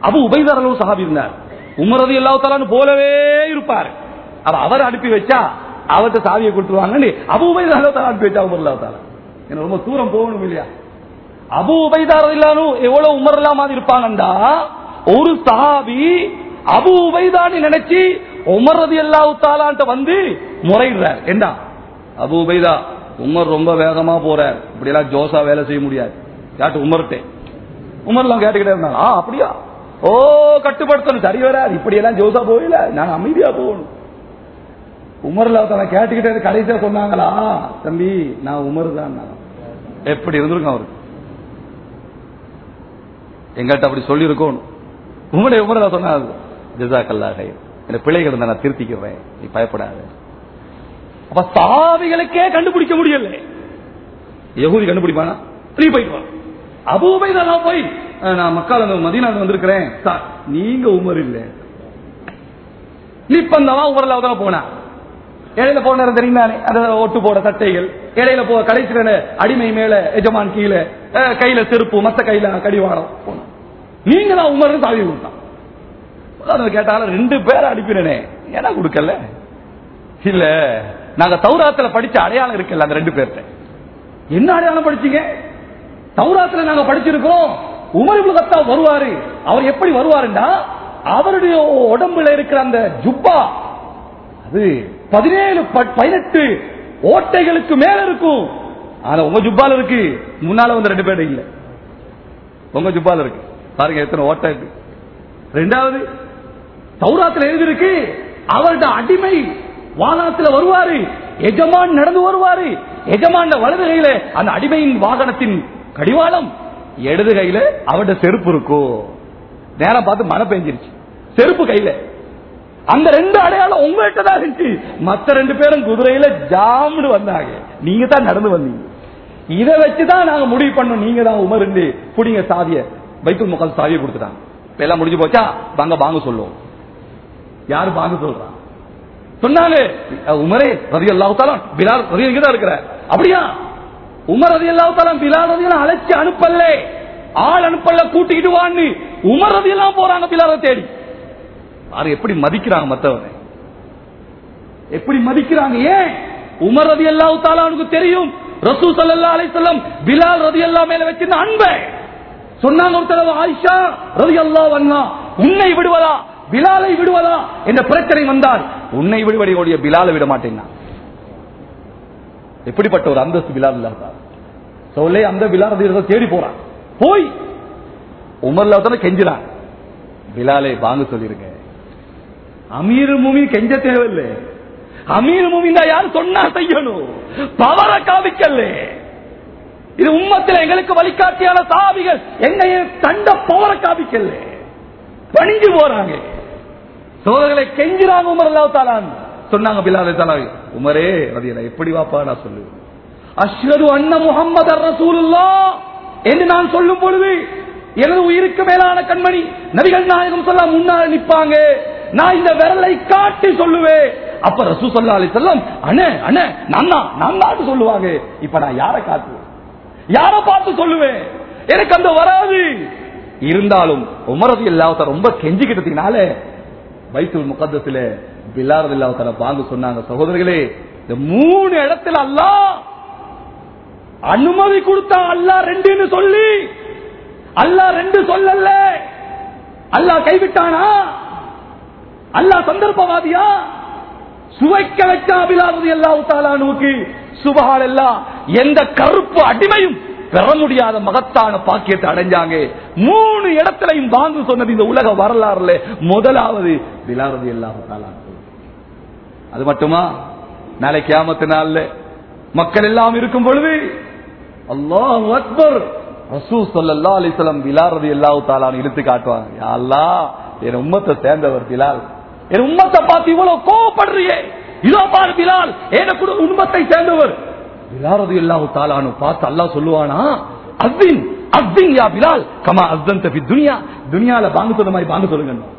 அப்ப உபைதார் அளவு சஹாபி இருந்தார் உமரது எல்லாத்தாலும் போலவே இருப்பாரு. அவர் அனுப்பி வச்சா அவர்கிட்ட சாவியை கொடுத்துருவாங்கன்னு அபு உபைதா தான் பேச்சா உமர் இல்லாதால எனக்கு ரொம்ப தூரம் போகணும் இல்லையா? அபு உபைதார் இல்லாலும் எவ்வளவு உமர் இல்லாம இருப்பாங்கண்டா ஒரு சஹாபி அபு உபைதான்னு நினைச்சு உமர்றது ரதி தாலான்ட்ட வந்து முறையிடுறார். என்ன? அபு உபைதா உமர் ரொம்ப வேகமா போறார். இப்படி எல்லாம் ஜோசா வேலை செய்ய முடியாது. யாட்டு உமர்ட்டே உமர்லாம் கேட்டுக்கிட்டே இருந்தாங்க. ஆ அப்படியா? ஓ கட்டுப்படுத்தணும். சரி வராது. இப்படி எல்லாம் ஜோசா போயில நான் அமைதியா போகணும். உமர்ல அவன் கேட்டுக்கிட்டே கடைசியா சொன்னாங்களா? தம்பி நான் உமர் தான் எப்படி இருந்திருக்கும் அவருக்கு எங்கள்கிட்ட அப்படி சொல்லி இருக்கணும் உங்களுடைய உமர் சொன்னாங்க ஜிசாக்கல்லாக இந்த பிள்ளைகள் இருந்தா நான் திருத்திக்கிறேன். நீ பயப்படாத. அப்ப சாவிகளுக்கே கண்டுபிடிக்க முடியல. யகூதி கண்டுபிடிப்பானா? நீ போயிட்டு அபூபை தான் போய் நான் மக்கள் மதினால வந்திருக்கிறேன். நீங்க உமர் இல்ல. நிப்பந்தவா உமர்ல தான் போனா? இடையில போன நேரம் தெரியுமானே அந்த ஒட்டு போட சட்டைகள். இடையில போ கடைசியில அடிமை மேல எஜமான் கீழே கையில செருப்பு மத்த கையில கடிவாரம் போனான். நீங்க தான் உமர்னு சாவி கொடுத்தான் கேட்டாலும் ரெண்டு பேரை அனுப்பினே ஏன்னா கொடுக்கல. இல்ல நாங்க தௌராத்துல படிச்ச அடையாளம் இருக்குல்ல அந்த ரெண்டு பேர்த்த என்ன அடையாளம் படிச்சீங்க? தௌராத்துல நாங்க படிச்சிருக்கிறோம். உமர் இப்னு வருவாரு. அவர் எப்படி வருவாருன்னா அவருடைய உடம்புல இருக்கிற அந்த ஜுப்பா அது பதினேழு ப- பதினெட்டு ஓட்டைகளுக்கு மேல இருக்கும். ஆனா உங்க ஜுப்பால இருக்கு. முன்னால வந்து ரெண்டு பேரும் இல்ல. உங்க ஜுப்பால இருக்கு. பாருங்க எத்தனை ஓட்டை இருக்கு. ரெண்டாவது தௌராத்துல எழுதிருக்கு அவருடைய அடிமை வானத்தில் வருவாரு. எஜமான் நடந்து வருவாரு. எஜமான வலது கையில அந்த அடிமையின் வாகனத்தின் கடிவாளம். இடது கையில அவருடைய செருப்பு இருக்கும். நேரம் பார்த்து மழை பெஞ்சிருச்சு செருப்பு கையில. அந்த ரெண்டு அடையாளம் உங்கள்கிட்ட தான் இருந்துச்சு மத்த ரெண்டு பேரும் குதிரையில ஜாம்னு வந்தாங்க. நீங்க தான் நடந்து வந்தீங்க. இதை வச்சுதான் நாங்க முடிவு பண்ணோம். நீங்க தான் உமருந்து புடிங்க சாவிய பைத்துல் முகால் சாவியை கொடுத்துட்டாங்க. இப்ப எல்லாம் முடிஞ்சு போச்சா? வாங்க வாங்க சொல்லுவோம். யாரு வாங்க சொல்றா? சொன்னாங்க உமரே ரதி அல்லாவுத்தாலும் பிலால் ரதி இங்கதான் இருக்கிற. அப்படியா? உமர் ரதி அல்லாஹாலாம் பிலால் ரதி அழைச்சு அனுப்பல ஆள் அனுப்பல கூட்டிக்கிட்டு வான்னு. உமர் ரதி எல்லாம் போறாங்க பிலாலை தேடி. யாரு எப்படி மதிக்கிறாங்க மத்தவங்க எப்படி மதிக்கிறாங்க? ஏன்? உமர் ரதி அல்லாஹு தெரியும். ரசூ சல்லா அலிசல்லம் பிலால் ரதி அல்லா மேல வச்சிருந்த அன்பை. சொன்னாங்க ஒரு தடவை ஆயிஷா ரதி அல்லா வந்தா உன்னை விடுவதா? பிலாலை விடுவதா? என்ற பிரச்சனை வந்தால் உன்னை விடுவடைய பிலாலை விட மாட்டேன் எப்படிப்பட்ட ஒரு அந்தஸ்து பிலால் இல்லாத சொல்லே அந்த பிலால் ரதி தேடி போறான். போய் உமர்ல தானே கெஞ்சிடான் பிலாலை வாங்க சொல்லிருங்க அமீர் மூமி கெஞ்ச தேவையில்லை. அமீர் மூமின் யார் சொன்னா செய்யணும்? பவர காமிக்கல இது உம்மத்தில் எங்களுக்கு வழிகாட்டியான சாவிகள். என்னைய கண்ட பவரை காமிக்கல பணிஞ்சு போறாங்க. சோதர்களை கெஞ்சிறாங்க உமர் அல்லாஹ் தாலான் சொன்னாங்க பில்லாத தாலா உமரே அது எப்படி வாப்பா நான் சொல்லுவேன். அஸ்வது அண்ண முகமது ரசூலுல்லா என்று நான் சொல்லும் பொழுது எனது உயிருக்கு மேலான கண்மணி நபிகள் நாயகம் சொல்ல முன்னால் நிற்பாங்க. நான் இந்த விரலை காட்டி சொல்லுவேன். அப்ப ரசூ சொல்லா அலி செல்லம் அண்ணே அண்ணே நான் தான் நான் தான் சொல்லுவாங்க. இப்ப நான் யாரை காட்டுவேன்? யார பார்த்து சொல்லுவேன்? எனக்கு அந்த வராது. இருந்தாலும் உமரது இல்லாத ரொம்ப கெஞ்சிக்கிட்டதுனால பைத்துல் முகத்தத்துல பில்லாரது இல்லாத பாங்கு சொன்னாங்க. சகோதரர்களே இந்த மூணு இடத்துல அல்லாஹ் அனுமதி கொடுத்தா அல்லாஹ் ரெண்டுன்னு சொல்லி அல்லாஹ் ரெண்டு சொல்லல. அல்லாஹ் கைவிட்டானா? அல்லாஹ் சந்தர்ப்பவாதியா? சுவைக்க வச்ச அபிலாவதி அல்லாஹு தாலானுக்கு சுபகால் எல்லாம் எந்த கருப்பு அடிமையும் பெற முடியாத மகத்தான பாக்கியத்தை அடைஞ்சாங்க. மூணு இடத்திலையும் வாங்க சொன்னது இந்த உலக வரலாறுல முதலாவது விலாரதி அல்லாஹு தாலானு அது மட்டுமா? நாளை கியாமத்து நாள்ல மக்கள் எல்லாம் இருக்கும் பொழுது அல்லாஹ் அக்பர் ரசூ சொல்லல்லா அலிசலம் விலாரதி ரதி தாலான்னு இழுத்து காட்டுவாங்க. யா அல்லாஹ் என் உம்மத்தை சேர்ந்தவர் திலால் என் உண்மத்தை பார்த்து இவ்வளவு கோவப்படுறியே. இதோ பாரு பிலால் என கூட உண்மத்தை சேர்ந்தவர். பிலாரது ரதி தாலானு பார்த்து அல்லாஹ் சொல்லுவானா? அஸ்வின் அஸ்வின் யா பிலால் கமா அஸ்வன் தபி துனியா. துனியால பாங்க சொன்ன மாதிரி பாங்க சொல்லுங்க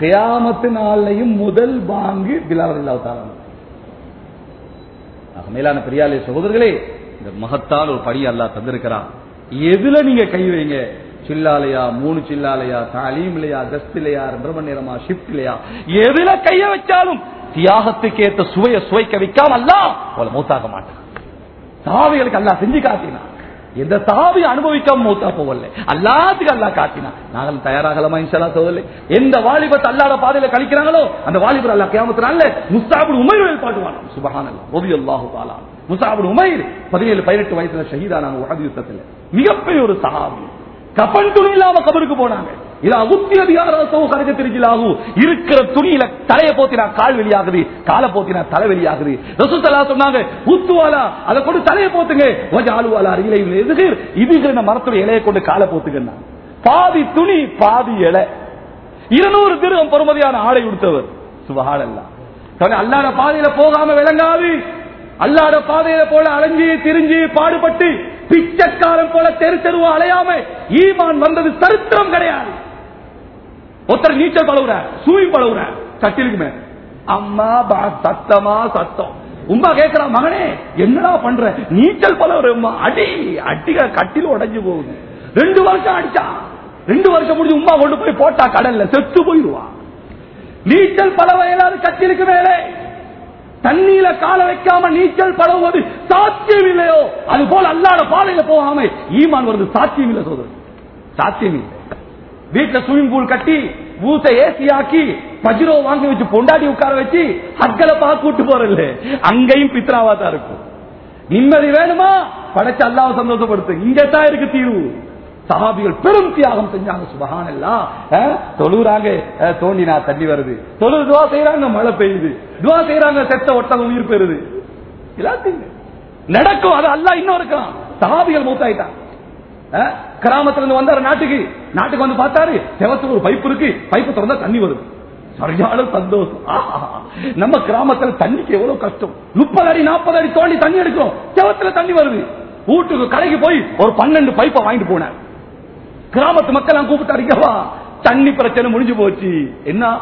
கியாமத்து நாளையும் முதல் பாங்கு பிலால் இல்லாத தாளானு தாலானு மேலான பெரியாலே சகோதரர்களே இந்த மகத்தால் ஒரு படி அல்லாஹ் தந்திருக்கிறான். எதுல நீங்க கை வைங்க? சில்லாலையா மூணு சில்லாலையா தாலீம்லையா கஸ்திலையா ரெண்டரை மணி நேரமா ஷிப்ட்லையா எதுல கைய வச்சாலும் தியாகத்துக்கு ஏத்த சுவையை சுவைக்க வைக்காம அல்ல அவளை மூத்தாக்க மாட்டான். சாவிகளுக்கு அல்லா செஞ்சு காட்டினா எந்த சாவி அனுபவிக்காம மூத்தா போகல. எல்லாத்துக்கும் அல்லா காட்டினா நாங்கள் தயாராகலாமா இன்ஷால்லா சோதலை எந்த வாலிபத்தை அல்லாட பாதையில கழிக்கிறாங்களோ அந்த வாலிபர் அல்லா கேமத்தினால முஸ்தாபுல் உமையில் பாட்டுவான் சுபஹானல்லா ஒதி அல்லாஹு பாலா முஸ்தாபுல் உமைர் பதினேழு பதினெட்டு வயசுல ஷஹீதானாங்க உஹது யுத்தத்துல. மிகப்பெரிய ஒரு சகாபி கபன் துணி இல்லாம கபருக்கு போனாங்க. இதா உத்தி அதிகாரத்தோ கரைக்க திருச்சிலாகும் இருக்கிற துணியில தலைய போத்தினா கால் வெளியாகுது காலை போத்தினா தலை வெளியாகுது. ரசூசலா சொன்னாங்க உத்துவாலா அதை கொண்டு தலையை போத்துங்க. கொஞ்சம் ஆளுவாலா அருகில எதுக்கு இதுக்கு இந்த இலையை கொண்டு காலை போத்துக்கன்னா பாதி துணி பாதி இலை. இருநூறு திருகம் பொறுமதியான ஆடை உடுத்தவர். சுபஹானல்லா அல்லாட பாதையில போகாம விளங்காது அல்லாட பாதையில போல அலைஞ்சி திரிஞ்சு பாடுபட்டு பிச்சைக்காரன் போல தெரு தெருவா அலையாம ஈமான் வந்தது சரித்திரம் கிடையாது. ஒருத்தர் நீச்சல் பழகுற சூய் பழகுற கட்டிலுக்கு மேல. அம்மா பா சத்தமா சத்தம். உமா கேட்கிறா மகனே என்னடா பண்ற? நீச்சல் பழகுற அடி அடிக்க கட்டில உடைஞ்சு போகுது. ரெண்டு வருஷம் அடிச்சா ரெண்டு வருஷம் முடிஞ்சு உமா கொண்டு போய் போட்டா கடல்ல செத்து போயிடுவா. நீச்சல் பழவ எல்லாரும் கட்டிலுக்கு மேலே. தண்ணீர கால வைக்காம நீச்சல் பழகுவது சாத்தியம் இல்லையோ அது போல அல்லாட பாதையில போகாம ஈமான் வருது சாத்தியம் இல்லை சோதரர். சாத்தியம் இல்லை வீட்டுல ஸ்விமிங் பூல் கட்டி ஊத்த ஏசி ஆக்கி பஜிரோ வாங்கி வச்சு பொண்டாடி உட்கார வச்சு அக்களை பார்க்க கூட்டு போறல அங்கேயும் பித்ராவா தான் இருக்கும். நிம்மதி வேணுமா? படைச்சு அல்லாவை சந்தோஷப்படுத்து. இங்கதான் இருக்கு தீர்வு. சஹாபிகள் பெரும் தியாகம் செஞ்சாங்க சுபகான் எல்லாம் தொழுறாங்க தோண்டினா தண்ணி வருது. தொழு துவா செய்யறாங்க மழை பெய்யுது. துவா செய்யறாங்க செத்த ஒட்டகம் உயிர் பெறுது. எல்லாத்தையும் நடக்கும் அது அல்ல இன்னும் இருக்கலாம் சஹாபிகள் மூத்தாயிட்டாங்க கிராமத்துல இருந்து வந்தாரு நாட்டுக்கு. நாட்டுக்கு வந்து பார்த்தாரு செவத்துல ஒரு பைப் இருக்கு. பைப்பு திறந்தா தண்ணி வருது. சரியான சந்தோஷம். நம்ம கிராமத்துல தண்ணிக்கு எவ்வளவு கஷ்டம்? முப்பது அடி நாற்பது அடி தோண்டி தண்ணி எடுக்கிறோம். செவத்துல தண்ணி வருது. வீட்டுக்கு கடைக்கு போய் ஒரு பன்னெண்டு பைப்பை வாங்கிட்டு போனேன் கிராமத்து மக்கள் கூப்பிட்டா இங்கவா தண்ணி பிரச்சனை முடிஞ்சு போச்சு. என்ன?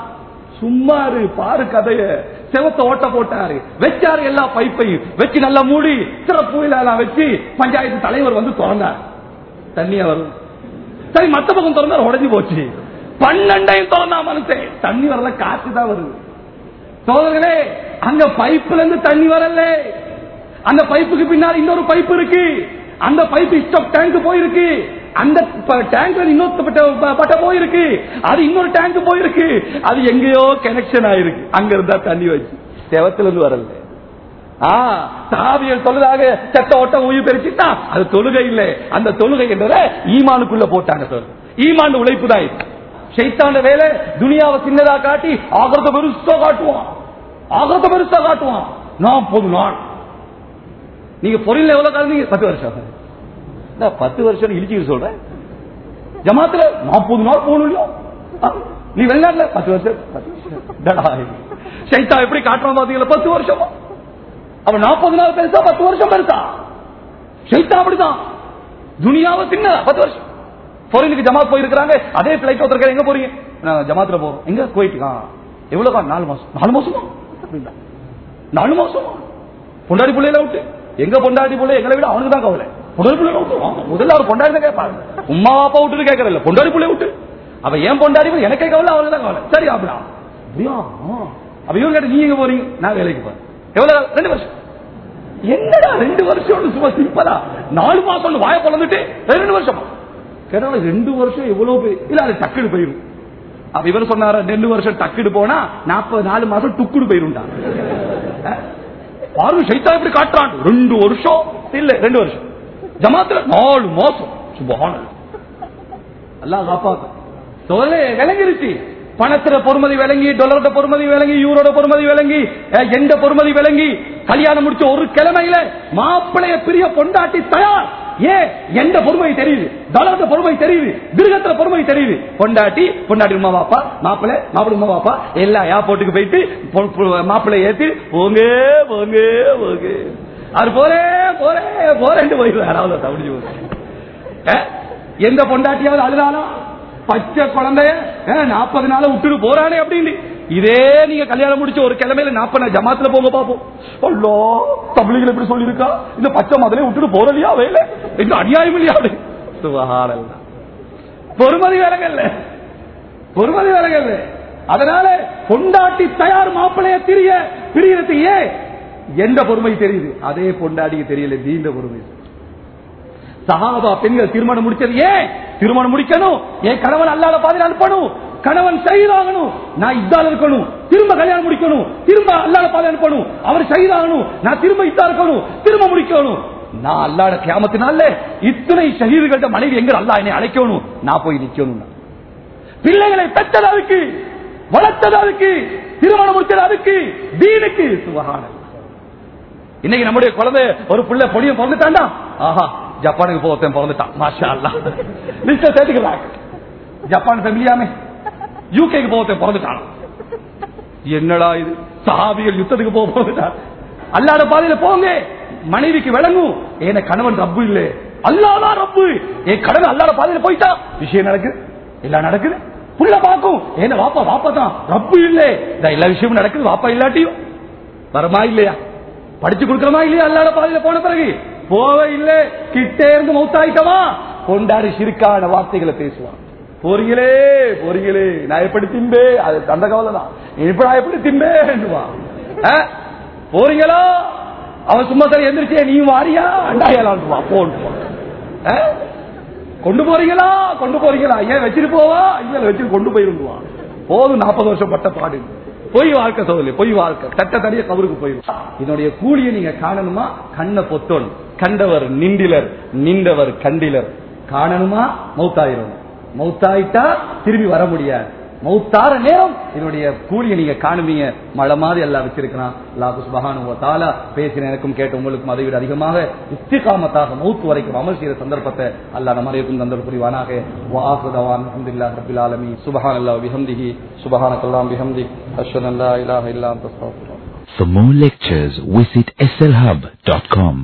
சும்மாரு பாரு கதைய. செவத்த ஓட்ட போட்டாரு. வச்சாரு எல்லா பைப்பையும். வச்சு நல்லா மூடி சிறப்பு எல்லாம் வச்சு பஞ்சாயத்து தலைவர் வந்து திறந்தார். தண்ணிய வரும். சரி மத்த பக்கம் திறந்தார் உடஞ்சு போச்சு. பன்னெண்டையும் திறந்தா மனுஷன். தண்ணி வரல காற்று தான் வருது. சோதர்களே அங்க பைப்புல இருந்து தண்ணி வரல. அந்த பைப்புக்கு பின்னால் இன்னொரு பைப் இருக்கு. அந்த பைப் ஸ்டப் டேங்க் போயிருக்கு. அந்த டேங்க்ல இன்னொரு பட்ட போயிருக்கு. அது இன்னொரு டேங்க் போயிருக்கு. அது எங்கேயோ கனெக்ஷன் ஆயிருக்கு. அங்க இருந்தா தண்ணி வச்சு. செவத்துல இருந்து வரல. சாவியல் தொழுதாக செத்த ஓட்டம் உயிர் பெருச்சுட்டா அது தொழுகை இல்லை. அந்த தொழுகை என்றத ஈமானுக்குள்ள போட்டாங்க சொல் ஈமான் உழைப்பு தான் இது. வேலை துனியாவை சின்னதா காட்டி ஆகிறத பெருசா காட்டுவான். ஆகிறத பெருசா காட்டுவான். நான் பொது நாள். நீங்க பொருள் எவ்வளவு கலந்தீங்க பத்து வருஷம். பத்து வருஷம் இழிச்சு சொல்றேன் ஜமாத்துல நாற்பது நாள் போகணும் நீ வெளிநாட்டுல பத்து வருஷம் சைத்தா எப்படி காட்டுறான் பாத்தீங்களா? பத்து வருஷமா? அவன் நாற்பது நாள் பெருசா பத்து வருஷம் பெருசா? சைத்தா அப்படிதான் துனியாவை சின்ன பத்து வருஷம். பொருளுக்கு ஜமாத் போயிருக்காங்க அதே பிளைட் ஒருத்தர் எங்க போறீங்க? நாங்க ஜமாத்துல போறோம். எங்க? போயிட்டு எவ்வளவு நாலு மாசம். நாலு மாசமா? நாலு மாசமா? பொண்டாடி பிள்ளையில விட்டு எங்க பொண்டாடி பிள்ளை எங்களை விட அவனுக்கு தான் கவலை. முதல்ல அவர் பொண்டாடி தான் கேட்பாங்க உமா அப்பா விட்டு கேட்கறதில்ல. பொண்டாடி பிள்ளை விட்டு. அவ ஏன் பொண்டாடி எனக்கே கவலை அவனுக்கு தான் கவலை சரி அப்படியா அப்படியா? அப்ப இவங்க கேட்டு நீங்க போறீங்க? நான் வேலைக்கு போறேன். எவ்வளவு ரெண்டு வருஷம். என்னடா ரெண்டு வருஷம் சும்மா சிம்பிளா நாலு மாசம் வாய பிறந்துட்டு ரெண்டு வருஷமா? கேட்டால ரெண்டு வருஷம் எவ்வளவு பேர் இல்ல அது டக்குனு போயிடும் அப்ப இவர் சொன்னார ரெண்டு வருஷம் டக்குனு போனா நாற்பது நாலு மாசம் டுக்குடு போயிருண்டா பாருங்க சைத்தா இப்படி காட்டுறான். ரெண்டு வருஷம். இல்ல ரெண்டு வருஷம். ஜமாத்துல நாலு மாசம். சுபகான எல்லாம் காப்பாத்து சொல்ல விளங்கிருச்சு. பணத்துல பொறுமதி விளங்கி டொலரோட பொறுமதி விளங்கி யூரோட பொறுமதி விளங்கி எந்த பொறுமதி விளங்கி கல்யாணம் முடிச்ச ஒரு கிழமையில மாப்பிளைய பிரிய பொண்டாட்டி தயார். ஏன் எந்த பொறுமை தெரியுது டாலர்ல பொறுமை தெரியுது கிரகத்துல பொறுமை தெரியுது. பொண்டாட்டி பொண்டாட்டி உமா பாப்பா மாப்பிள்ளை மாப்பிள்ள உமா பாப்பா எல்லா ஏர்போர்ட்டுக்கு போயிட்டு மாப்பிள்ளை ஏத்தி போங்க போங்க போங்க. அது போறே போறே போறேன்னு போயிடுவார் அவ்வளவு தவிச்சு போச்சு எந்த பொண்டாட்டியாவது அழுதாலும் பச்சை குழந்தைய நாற்பது நாள விட்டுட்டு போறானே அப்படின்னு. இதே நீங்க கல்யாணம் முடிச்ச ஒரு கிழமையில நாற்பது ஜமாத்துல போங்க பாப்போம். அல்லோ தமிழிகள் எப்படி சொல்லியிருக்கா? இந்த பச்சை மதலே விட்டுட்டு போறலையா வேலை? இந்த அநியாயம் இல்லையா பொறுமதி வேலைகள்ல. பொறுமதி வேலைகள்ல. அதனால பொண்டாட்டி தயார் மாப்பிளைய திரிய பிரியறதுக்கு ஏன் எந்த பொறுமை தெரியுது? அதே பொண்டாடிக்கு தெரியல தீண்ட பொறுமை. சகாபா பெண்கள் திருமணம் முடிச்சது ஏன்? திருமணம் முடிக்கணும். ஏன் கணவன் அல்லாத பாதையில் அனுப்பணும். கணவன் சைதாகணும் நான் இதால் இருக்கணும். திரும்ப கல்யாணம் முடிக்கணும். திரும்ப அல்லாத பாதை அனுப்பணும். அவர் சைதாகணும் நான் திரும்ப இதா இருக்கணும். திரும்ப முடிக்கணும். நான் அல்லாட கிராமத்தினால இத்தனை ஷஹீதுகள்ட்ட மனைவி எங்க அல்லா என்னை அழைக்கணும். நான் போய் நிக்கணும். பிள்ளைகளை பெற்றது அதுக்கு வளர்த்தது அதுக்கு திருமணம் முடிச்சது அதுக்கு தீனுக்கு சுபகானம். இன்னைக்கு நம்முடைய குழந்தை ஒரு பிள்ளை பொடியும் பிறந்துட்டாண்டா ஆஹா ஜப்பானுக்கு போத்தேன் பிறந்துட்டான். மாஷா அல்லா லிஸ்ட சேர்த்துக்கிறாங்க ஜப்பான் ஃபேமிலியாமே யூகேக்கு போத்தேன் பிறந்துட்டான். என்னடா இது? சஹாபிகள் யுத்தத்துக்கு போக பிறந்துட்டான் அல்லாட பாதையில போங்க. மனைவிக்கு விளங்கும். ஏன கணவன் ரப்பு இல்ல. அல்லாதான் ரப்பு. என் கணவன் அல்லாட பாதையில போயிட்டா? விஷயம் நடக்குது. எல்லாம் நடக்குது. புள்ள பாக்கும் ஏன வாப்பா வாப்பா தான். ரப்பு இல்ல. இந்த எல்லா விஷயமும் நடக்குது. வாப்பா இல்லாட்டியும். வரமா இல்லையா? படிச்சு கொடுக்கறமா இல்லையா அல்லாட பாதையில போன பிறகு? போவ இல்லை கிட்டே இருந்து மௌத்தாயிட்டமா? கொண்டாடி சிறுக்கான வார்த்தைகளை பேசுவான். போறீங்களே போறீங்களே நான் எப்படி திம்பே? அது தந்த கவலை தான் இப்ப நான் எப்படி திம்பேன்னுவான் ஆ? போறீங்களா அவன் சும்மா சரி எந்திரிச்சே நீ வாரியா? அண்டாயலான்டுவான் போன்டுவான் கொண்டு போறீங்களா? கொண்டு போறீங்களா? ஏன் வச்சிட்டு போவா? இல்ல வச்சு கொண்டு போயிருந்துவான். போதும் நாற்பது வருஷம் பட்ட பாடு. பொய் வாழ்க்கை சோதரி பொய் வாழ்க்கை. தட்ட தடிய கவருக்கு போயிடும் இதனுடைய கூலியை நீங்க காணணுமா? கண்ணை பொத்தோன் கண்டவர் நிண்டிலர் நின்றவர் கண்டிலர். காணணுமா? மௌத்தாயிரும். மௌத்தாயிட்டா திரும்பி வர முடியாது. மௌத்தார நேரம். இதனுடைய கூலியை நீங்க காணுவீங்க. மழை மாதிரி எல்லாம் வச்சிருக்கிறான். லாபு சுபஹானு தாலா பேசின எனக்கும் கேட்ட உங்களுக்கும் அதை விட அதிகமாக இஸ்திகாமத்தாக மௌத்து வரைக்கும் அமல் செய்த சந்தர்ப்பத்தை அல்லாஹ் நம்ம அனைவருக்கும் தந்தல் புரிவானாக வாஹுதவான் அல்ஹம்துலில்லாஹ் ரப்பில் ஆலமீன். சுபஹானல்லாஹ் பிஹம்திஹி சுபஹானக்கல்லாஹ் பிஹம்தி அஷ்ஹது அன் லா இலாஹா இல்லா For more lectures, visit slhub.com.